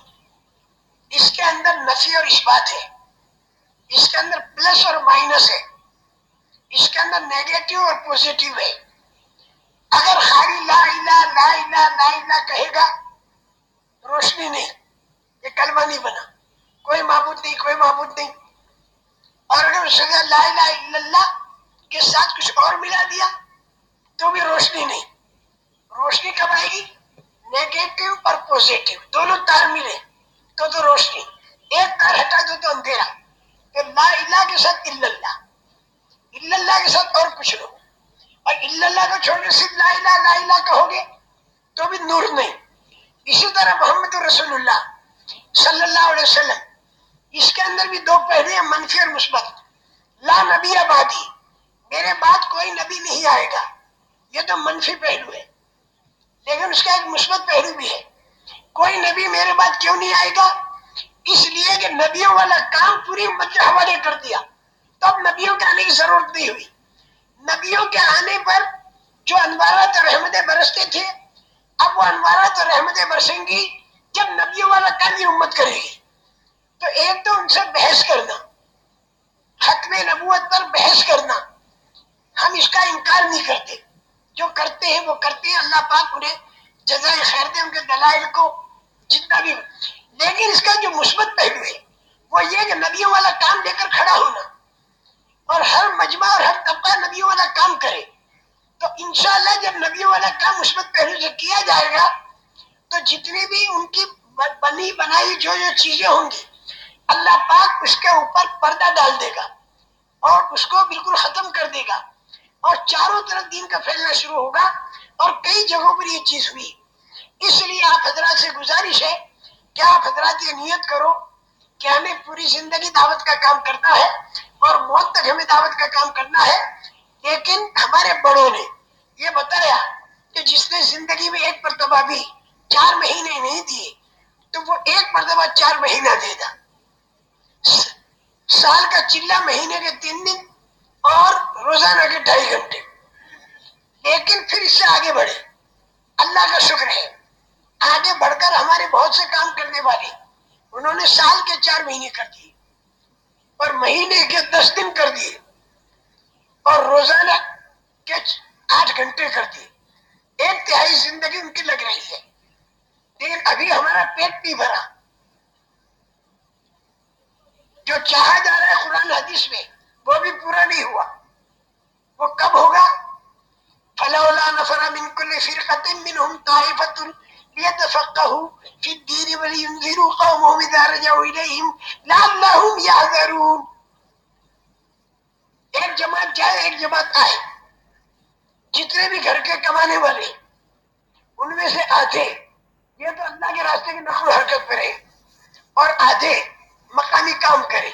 اس کے اندر نفی اور اثبات ہے. اس کے اندر پلس اور مائنس ہے. اس کے اندر نیگیٹو اور پوزیٹو ہے. اگر خالی لا الہ لا الہ لا الہ کہے گا، روشنی نہیں. یہ کلمہ نہیں بنا. کوئی معبود نہیں، کوئی معبود نہیں. اور اگر اس نے لا الہ الا اللہ کے ساتھ کچھ اور ملا دیا، تو بھی روشنی نہیں۔ روشنی کب آئے گی؟ نیگیٹو اور پوزیٹو دونوں تار ملے، تو تو روشنی۔ ایک تار ہٹا دو تو اندھیرا۔ تو لا الہ کے ساتھ الا اللہ الا اللہ کے ساتھ اور کچھ لو اور الا اللہ کو چھوڑ کے صرف لا الہ لا الہ کہو گے تو بھی نور نہیں۔ اسی طرح محمد رسول اللہ صلی اللہ علیہ وسلم اس کے اندر بھی دو پہلو ہیں منفی اور مثبت لا نبی آبادی، میرے بعد کوئی نبی نہیں آئے گا۔ یہ تو منفی پہلو ہے۔ لیکن اس کا ایک مثبت پہلو بھی ہے۔ کوئی نبی میرے بعد کیوں نہیں آئے گا؟ اس لیے کہ نبیوں والا کام پوری امت کے حوالے کر دیا۔ تو اب نبیوں کے آنے کی ضرورت نہیں ہوئی۔ نبیوں کے آنے پر جو انوارات اور رحمتیں برستے تھے، اب وہ انوارات اور رحمتیں برسیں گی جب نبیوں والا کام یہ امت کرے گی۔ تو ایک تو ان سے بحث کرنا۔ ختم نبوت پر بحث کرنا۔ ہم اس کا انکار نہیں کرتے۔ جو کرتے ہیں وہ کرتے ہیں، اللہ پاک انہیں جزائے خیر دے، ان کے دلائل کو جتنا بھی۔ لیکن اس کا جو مثبت پہلو ہے، وہ یہ کہ نبیوں والا کام لے کر کھڑا ہونا۔ اور ہر مجمع اور ہر طبقہ نبیوں والا کام کرے۔ تو انشاءاللہ جب نبیوں والا کام مثبت پہلو سے کیا جائے گا، تو جتنی بھی ان کی بنی بنائی جو جو چیزیں ہوں گی اللہ پاک اس کے اوپر پردہ ڈال دے گا اور اس کو بالکل ختم کر دے گا اور چاروں طرف دین کا پھیلنا شروع ہوگا اور کئی جگہوں پر یہ چیز ہوئی۔ اس لیے آپ حضرات سے گزارش ہے کہ آپ حضرات یہ نیت کرو کہ ہمیں پوری زندگی دعوت کا کام کرنا ہے اور موت تک ہمیں دعوت کا کام کرنا ہے، لیکن ہمارے بڑوں نے یہ بتایا کہ جس نے زندگی میں ایک مرتبہ بھی چار مہینے نہیں دیے، تو وہ ایک مرتبہ چار مہینہ دے گا۔ سال کا چلا مہینے کے تین دن اور روزانہ کے ڈھائی گھنٹے۔ لیکن پھر اس سے آگے بڑھے۔ اللہ کا شکر ہے۔ آگے بڑھ کر ہمارے بہت سے کام کرنے والے، انہوں نے سال کے چار مہینے کر دیے اور مہینے کے دس دن کر دیے اور روزانہ کے آٹھ گھنٹے کر دیے۔ ایک تہائی زندگی ان کی لگ رہی ہے۔ لیکن ابھی ہمارا پیٹ نہیں بھرا۔ جو چاہا جا رہا ہے قرآن حدیث میں، وہ بھی پورا نہیں ہوا۔ وہ کب ہوگا؟ فلولا نفر من كل فرقة منهم طائفة ليتفقهوا في الدين ولينذروا قومهم إذا رجعوا إليهم لعلهم يحذرون۔ ایک جماعت جائے، ایک جماعت آئے۔ جتنے بھی گھر کے کمانے والے، ان میں سے آدھے، یہ تو اللہ کے راستے کی نقل حرکت پہ رہے اور آدھے مقامی کام کرے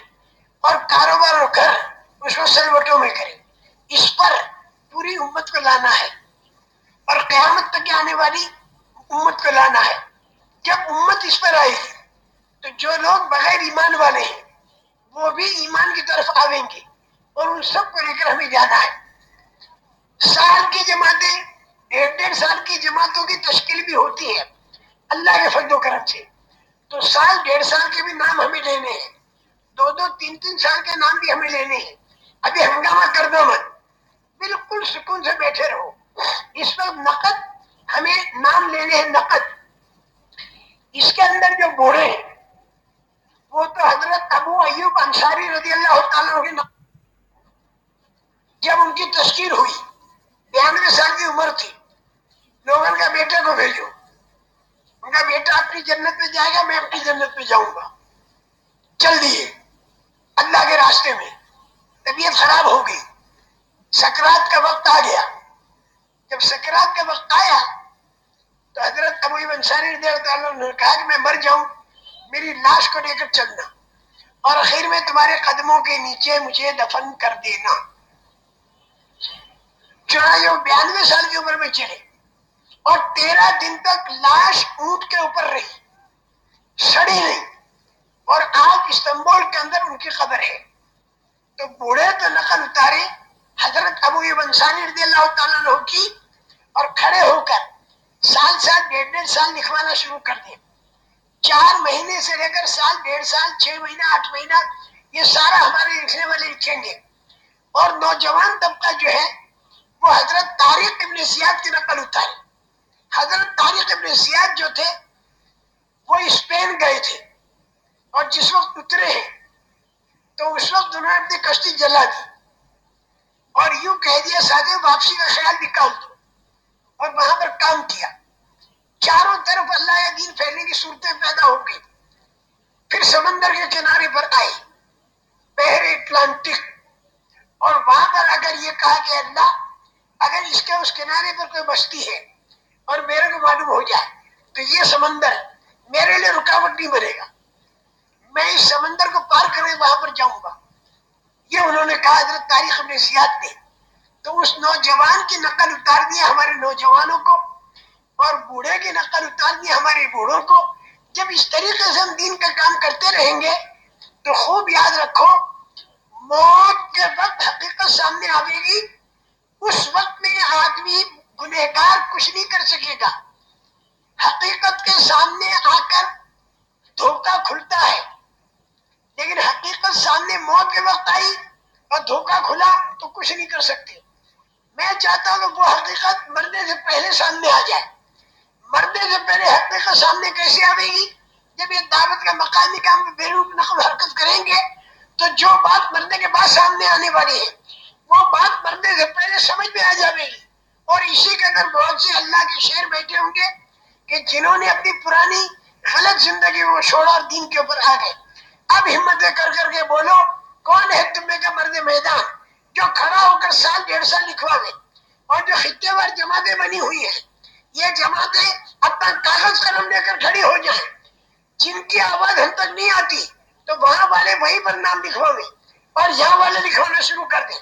اور کاروبار اور گھر اس کو سلوٹوں میں کرے۔ اس پر پوری امت کو لانا ہے۔ اور قیامت تک آنے والی امت کو لانا ہے۔ جب امت اس پر آئے گی، تو جو لوگ بغیر ایمان والے ہیں، وہ بھی ایمان کی طرف آئیں گے اور ان سب کو لے کر ہمیں جانا ہے۔ سال کی جماعتیں، ڈیڑھ ڈیڑھ سال کی جماعتوں کی تشکیل بھی ہوتی ہے۔ اللہ کے فضل و کرم سے۔ تو سال ڈیڑھ سال کے بھی نام ہمیں لینے ہیں۔ دو دو تین تین سال کے نام بھی ہمیں لینے ہیں۔ ابھی ہنگامہ کر دو مت۔ بالکل سکون سے بیٹھے رہو۔ اس وقت نقد، ہمیں نام لینے ہیں نقد۔ اس کے اندر جو بوڑھے ہیں، وہ تو حضرت ابو ایوب انصاری رضی اللہ تعالیٰ کے نام۔ جب ان کی تشکیر ہوئی، بیانوے سال کی عمر تھی، لوگوں کا بیٹے کو بھیجو۔ ان بیٹا، اپنی جنت میں جائے گا، میں اپنی جنت میں جاؤں گا۔ چل دیے۔ اللہ کے راستے میں طبیعت خراب ہو گئی۔ سکرات کا وقت آ گیا۔ جب سکرات کا وقت آیا، تو حضرت ابو انصاری رضی اللہ تعالیٰ نے کہا کہ میں مر جاؤں، میری لاش کو لے کر چلنا۔ اور آخر میں تمہارے قدموں کے نیچے مجھے دفن کر دینا۔ چنانچہ وہ بیانوے سال کی عمر میں چلے۔ اور تیرہ دن تک لاش اونٹ کے اوپر رہی، سڑی نہیں اور آج استنبول کے اندر ان کی خبر ہے۔ تو بوڑھے تو نقل اتارے حضرت ابو بنسانی رضی اللہ تعالیٰ عنہ کی اور کھڑے ہو کر سال سال، ڈیڑھ ڈیڑھ سال لکھوانا شروع کر دیں چار مہینے سے لے کر سال ڈیڑھ سال، چھ مہینہ، آٹھ مہینہ یہ سارا ہمارے لکھنے والے لکھیں گے۔ اور نوجوان طبقہ جو ہے، وہ حضرت تاریخ ابن سیاد کی نقل اتاری۔ حضرت طارق ابن زیاد جو تھے، وہ اسپین گئے تھے اور جس وقت اترے ہیں، تو اس وقت انہوں نے اپنی کشتی جلا دی۔ اور یوں کہہ دیا سادے واپسی کا خیال نکال دو۔ اور وہاں پر کام کیا۔ چاروں طرف اللہ دین پھیلنے کی صورتیں پیدا ہو گئی پھر سمندر کے کنارے پر آئے۔ بحر اٹلانٹک۔ اور وہاں پر اگر یہ کہا کہ اللہ، اگر اس کے اس کنارے پر کوئی بستی ہے اور میرے کو معلوم ہو جائے تو یہ سمندر میرے لیے رکاوٹ نہیں بنے گا۔ میں اس سمندر کو پار کرے وہاں پر جاؤں گا۔ یہ انہوں نے کہا، حضرت تاریخ اپنے سیاحت نے تو اس نوجوان کی نقل اتار دیا ہمارے نوجوانوں کو اور بوڑھے کی نقل اتار دیا ہمارے بوڑھوں کو۔ جب اس طریقے سے ہم دین کا کام کرتے رہیں گے تو خوب یاد رکھو، موت کے وقت حقیقت سامنے آئے گی۔ اس وقت میں آدمی گنہگار کچھ نہیں کر سکے گا۔ حقیقت کے سامنے آ کر دھوکہ کھلتا ہے۔ لیکن حقیقت سامنے موت کے وقت آئی اور دھوکہ کھلا تو کچھ نہیں کر سکتے۔ میں چاہتا ہوں کہ وہ حقیقت مرنے سے پہلے سامنے آ جائے۔ مرنے سے پہلے حقیقت سامنے کیسے آئے گی؟ جب یہ دعوت کا مقامی کام بے روپ نقل حرکت کریں گے تو جو بات مرنے کے بعد سامنے آنے والی ہے، وہ بات مرنے سے پہلے سمجھ میں آ جائے گی۔ اور اسی کے اندر بہت سے اللہ کے شیر بیٹھے ہوں گے کہ جنہوں نے اپنی پرانی غلط زندگی کو چھوڑا اور دین کے اوپر آ گئے۔ اب ہمتیں کر کر کے بولو، کون ہے تمہیں کا مرد میدان جو کھڑا ہو کر سال ڈیڑھ سال لکھوا دے اور جو خطے وار جماعتیں بنی ہوئی ہیں؟ یہ جماعتیں اپنا کاغذ قلم لے کر کھڑی ہو جائیں۔ جن کی آواز ہم تک نہیں آتی، تو وہاں والے وہیں پر نام لکھوا دیں اور یہاں والے لکھوانا شروع کر دیں۔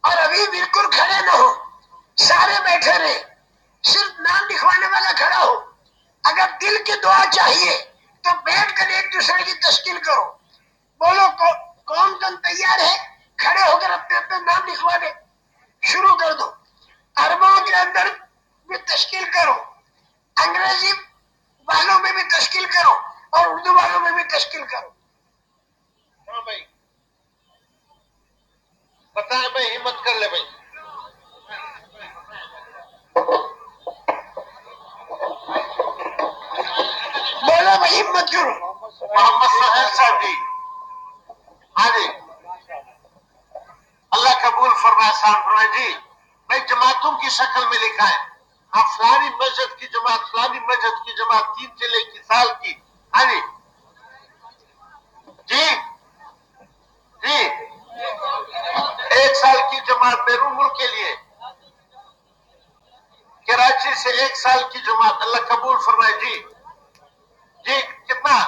اور ابھی بالکل کھڑے نہ ہو سارے بیٹھے رہے۔ صرف نام لکھوانے والا کھڑا ہو۔ اگر دل کی دعا چاہیے تو بیٹھ کر ایک دوسرے کی تشکیل کرو۔ بولو کون کون تیار ہے؟ کھڑے ہو کر اپنے اپنے نام لکھوا دے۔ شروع کر دو۔ اربوں کے اندر بھی تشکیل کرو۔ انگریزی والوں میں بھی تشکیل کرو اور اردو والوں میں بھی تشکیل کرو۔ ہاں بھائی۔ بتائیں بھائی، ہمت کر لے بھائی۔ بولو بھائی ہمت کرو محمد سہیل صاحب جی ہاں جی اللہ قبول فرمائے سان فرمائے جی بھائی جماعتوں کی شکل میں لکھا ہے ہاں فلانی مسجد کی جماعت فلانی مسجد کی جماعت تین چلے کی سال کی ہاں جی جی جی ایک سال کی جماعت بیرون ملک کے لیے کراچی سے ایک سال کی جماعت، اللہ قبول فرمائے جی۔ جی کتنا؟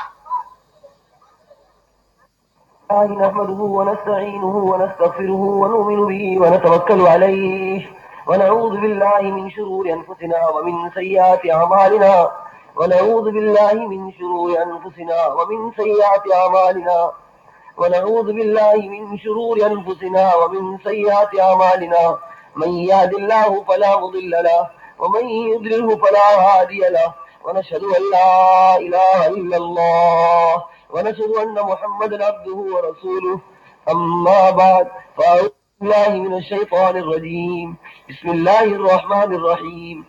الله نحمده ونستعينه ونستغفره ونؤمن به ونتوكل عليه ونعوذ بالله من شرور أنفسنا ومن سيئات أعمالنا ونعوذ بالله من شرور أنفسنا ومن سيئات أعمالنا ونعوذ بالله من شرور أنفسنا ومن سيئات أعمالنا من يهد الله فلا مضل له ومن يضلله فلا هادي له ونشهد أن لا إله إلا الله ونشهد أن محمدا عبده ورسوله. أما بعد، فأعوذ بالله من الشيطان الرجيم. بسم الله الرحمن الرحيم.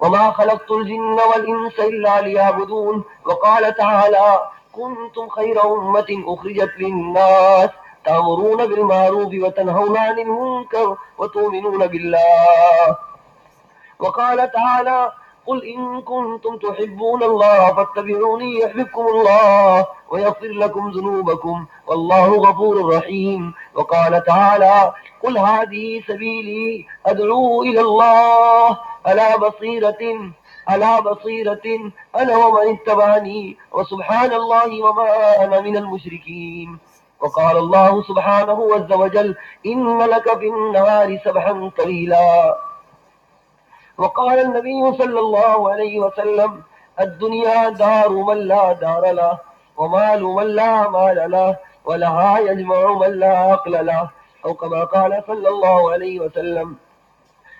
وما خلقت الجن والإنس إلا ليعبدون. وقال تعالى كنتم خير أمة أخرجت للناس تأمرون بالمعروف وتنهون عن المنكر وتؤمنون بالله. وقال تعالى قل إن كنتم تحبون الله فاتبعوني يحببكم الله ويغفر لكم ذنوبكم والله غفور رحيم وقال تعالى قل هذه سبيلي أدعو إلى الله على بصيرة على بصيرة أنا ومن اتبعني وسبحان الله وما أنا من المشركين وقال الله سبحانه عز وجل إن لك في النهار سبحا طويلا وقال النبي صلى الله عليه وسلم، الدنيا دار من لا دار له، ومال من لا مال له، ولها يجمع من لا عقل له. أو كما قال صلى الله عليه وسلم.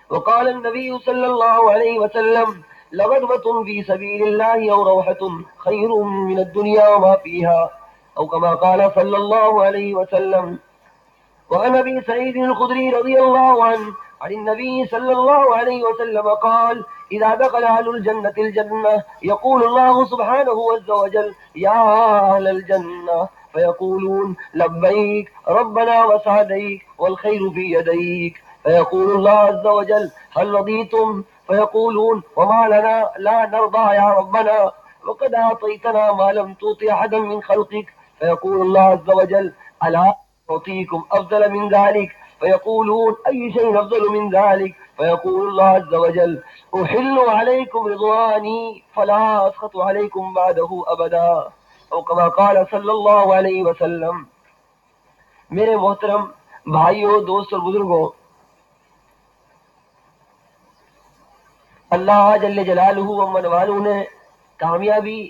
وقال النبي صلى الله عليه وسلم، لغدوة في سبيل الله أو روحة خير من الدنيا وما فيها. أو كما قال صلى الله عليه وسلم، وعن أبي سعيد الخدري رضي الله عنه عن النبي صلى الله عليه وسلم قال، إذا دخل أهل الجنة الجنة يقول الله سبحانه عز وجل، يا أهل الجنة فيقولون، لبيك، ربنا وسعديك، والخير في يديك فيقول الله عز وجل، هل رضيتم؟ فيقولون، وما لنا لا نرضى يا ربنا، وقد أعطيتنا ما لم تعطي أحدا من خلقك فيقول الله عز وجل، ألا أعطيكم أفضل من ذلك؟ فيقولون أي شيء أفضل من ذلك؟ فيقول الله عز وجل، أحل عليكم رضواني فلا أسخط عليكم بعده أبدا. أو كما قال صلى الله عليه وسلم، میرے محترم بھائیوں دوست اور بزرگوں اللہ جل جلالہ امن والوں نے کامیابی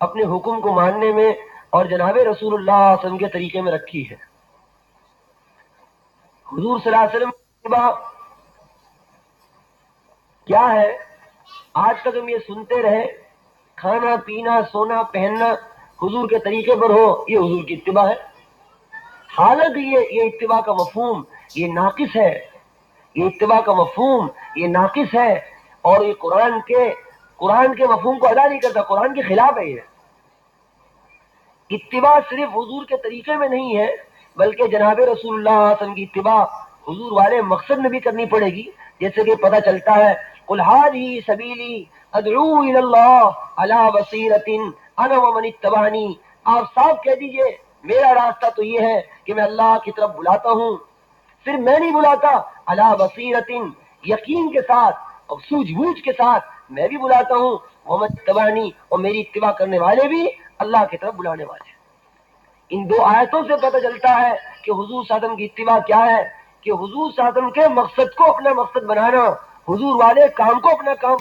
اپنے حکم کو ماننے میں اور جناب رسول اللہ اللہ علیہ وسلم کے طریقے میں رکھی ہے۔ حضور صلی اللہ علیہ وسلم کیا ہے؟ آج تک ہم یہ سنتے رہے، کھانا، پینا، سونا، پہننا حضور کے طریقے پر ہو، یہ حضور کی اتباع ہے۔ حالت یہ یہ اتباع کا مفہوم، یہ ناقص ہے۔ یہ اتباع کا مفہوم، یہ ناقص ہے۔ اور یہ قرآن کے قرآن کے مفہوم کو ادا نہیں کرتا، قرآن کے خلاف ہے یہ۔ اتباع صرف حضور کے طریقے میں نہیں ہے بلکہ جناب رسول اللہ علیہ وسلم کی اتباع حضور والے مقصد میں بھی کرنی پڑے گی، جیسے کہ پتہ چلتا ہے قلحاد ہی سبیلی ادعو الی اللہ علی بصیرت انا ومن اتبعنی آپ صاف کہہ دیجیے، میرا راستہ تو یہ ہے کہ میں اللہ کی طرف بلاتا ہوں۔ صرف میں نہیں بلاتا اللہ بصیرت یقین کے ساتھ اور سوجھ بوجھ کے ساتھ میں بھی بلاتا ہوں۔ محمد تبانی اور میری اتباع کرنے والے بھی اللہ کی طرف بلانے والے ان دو آیتوں سے پتہ چلتا ہے کہ حضور صادم کی اتباع کیا ہے، کہ حضور صادم کے مقصد کو اپنا مقصد بنانا، حضور والے کام کو اپنا کام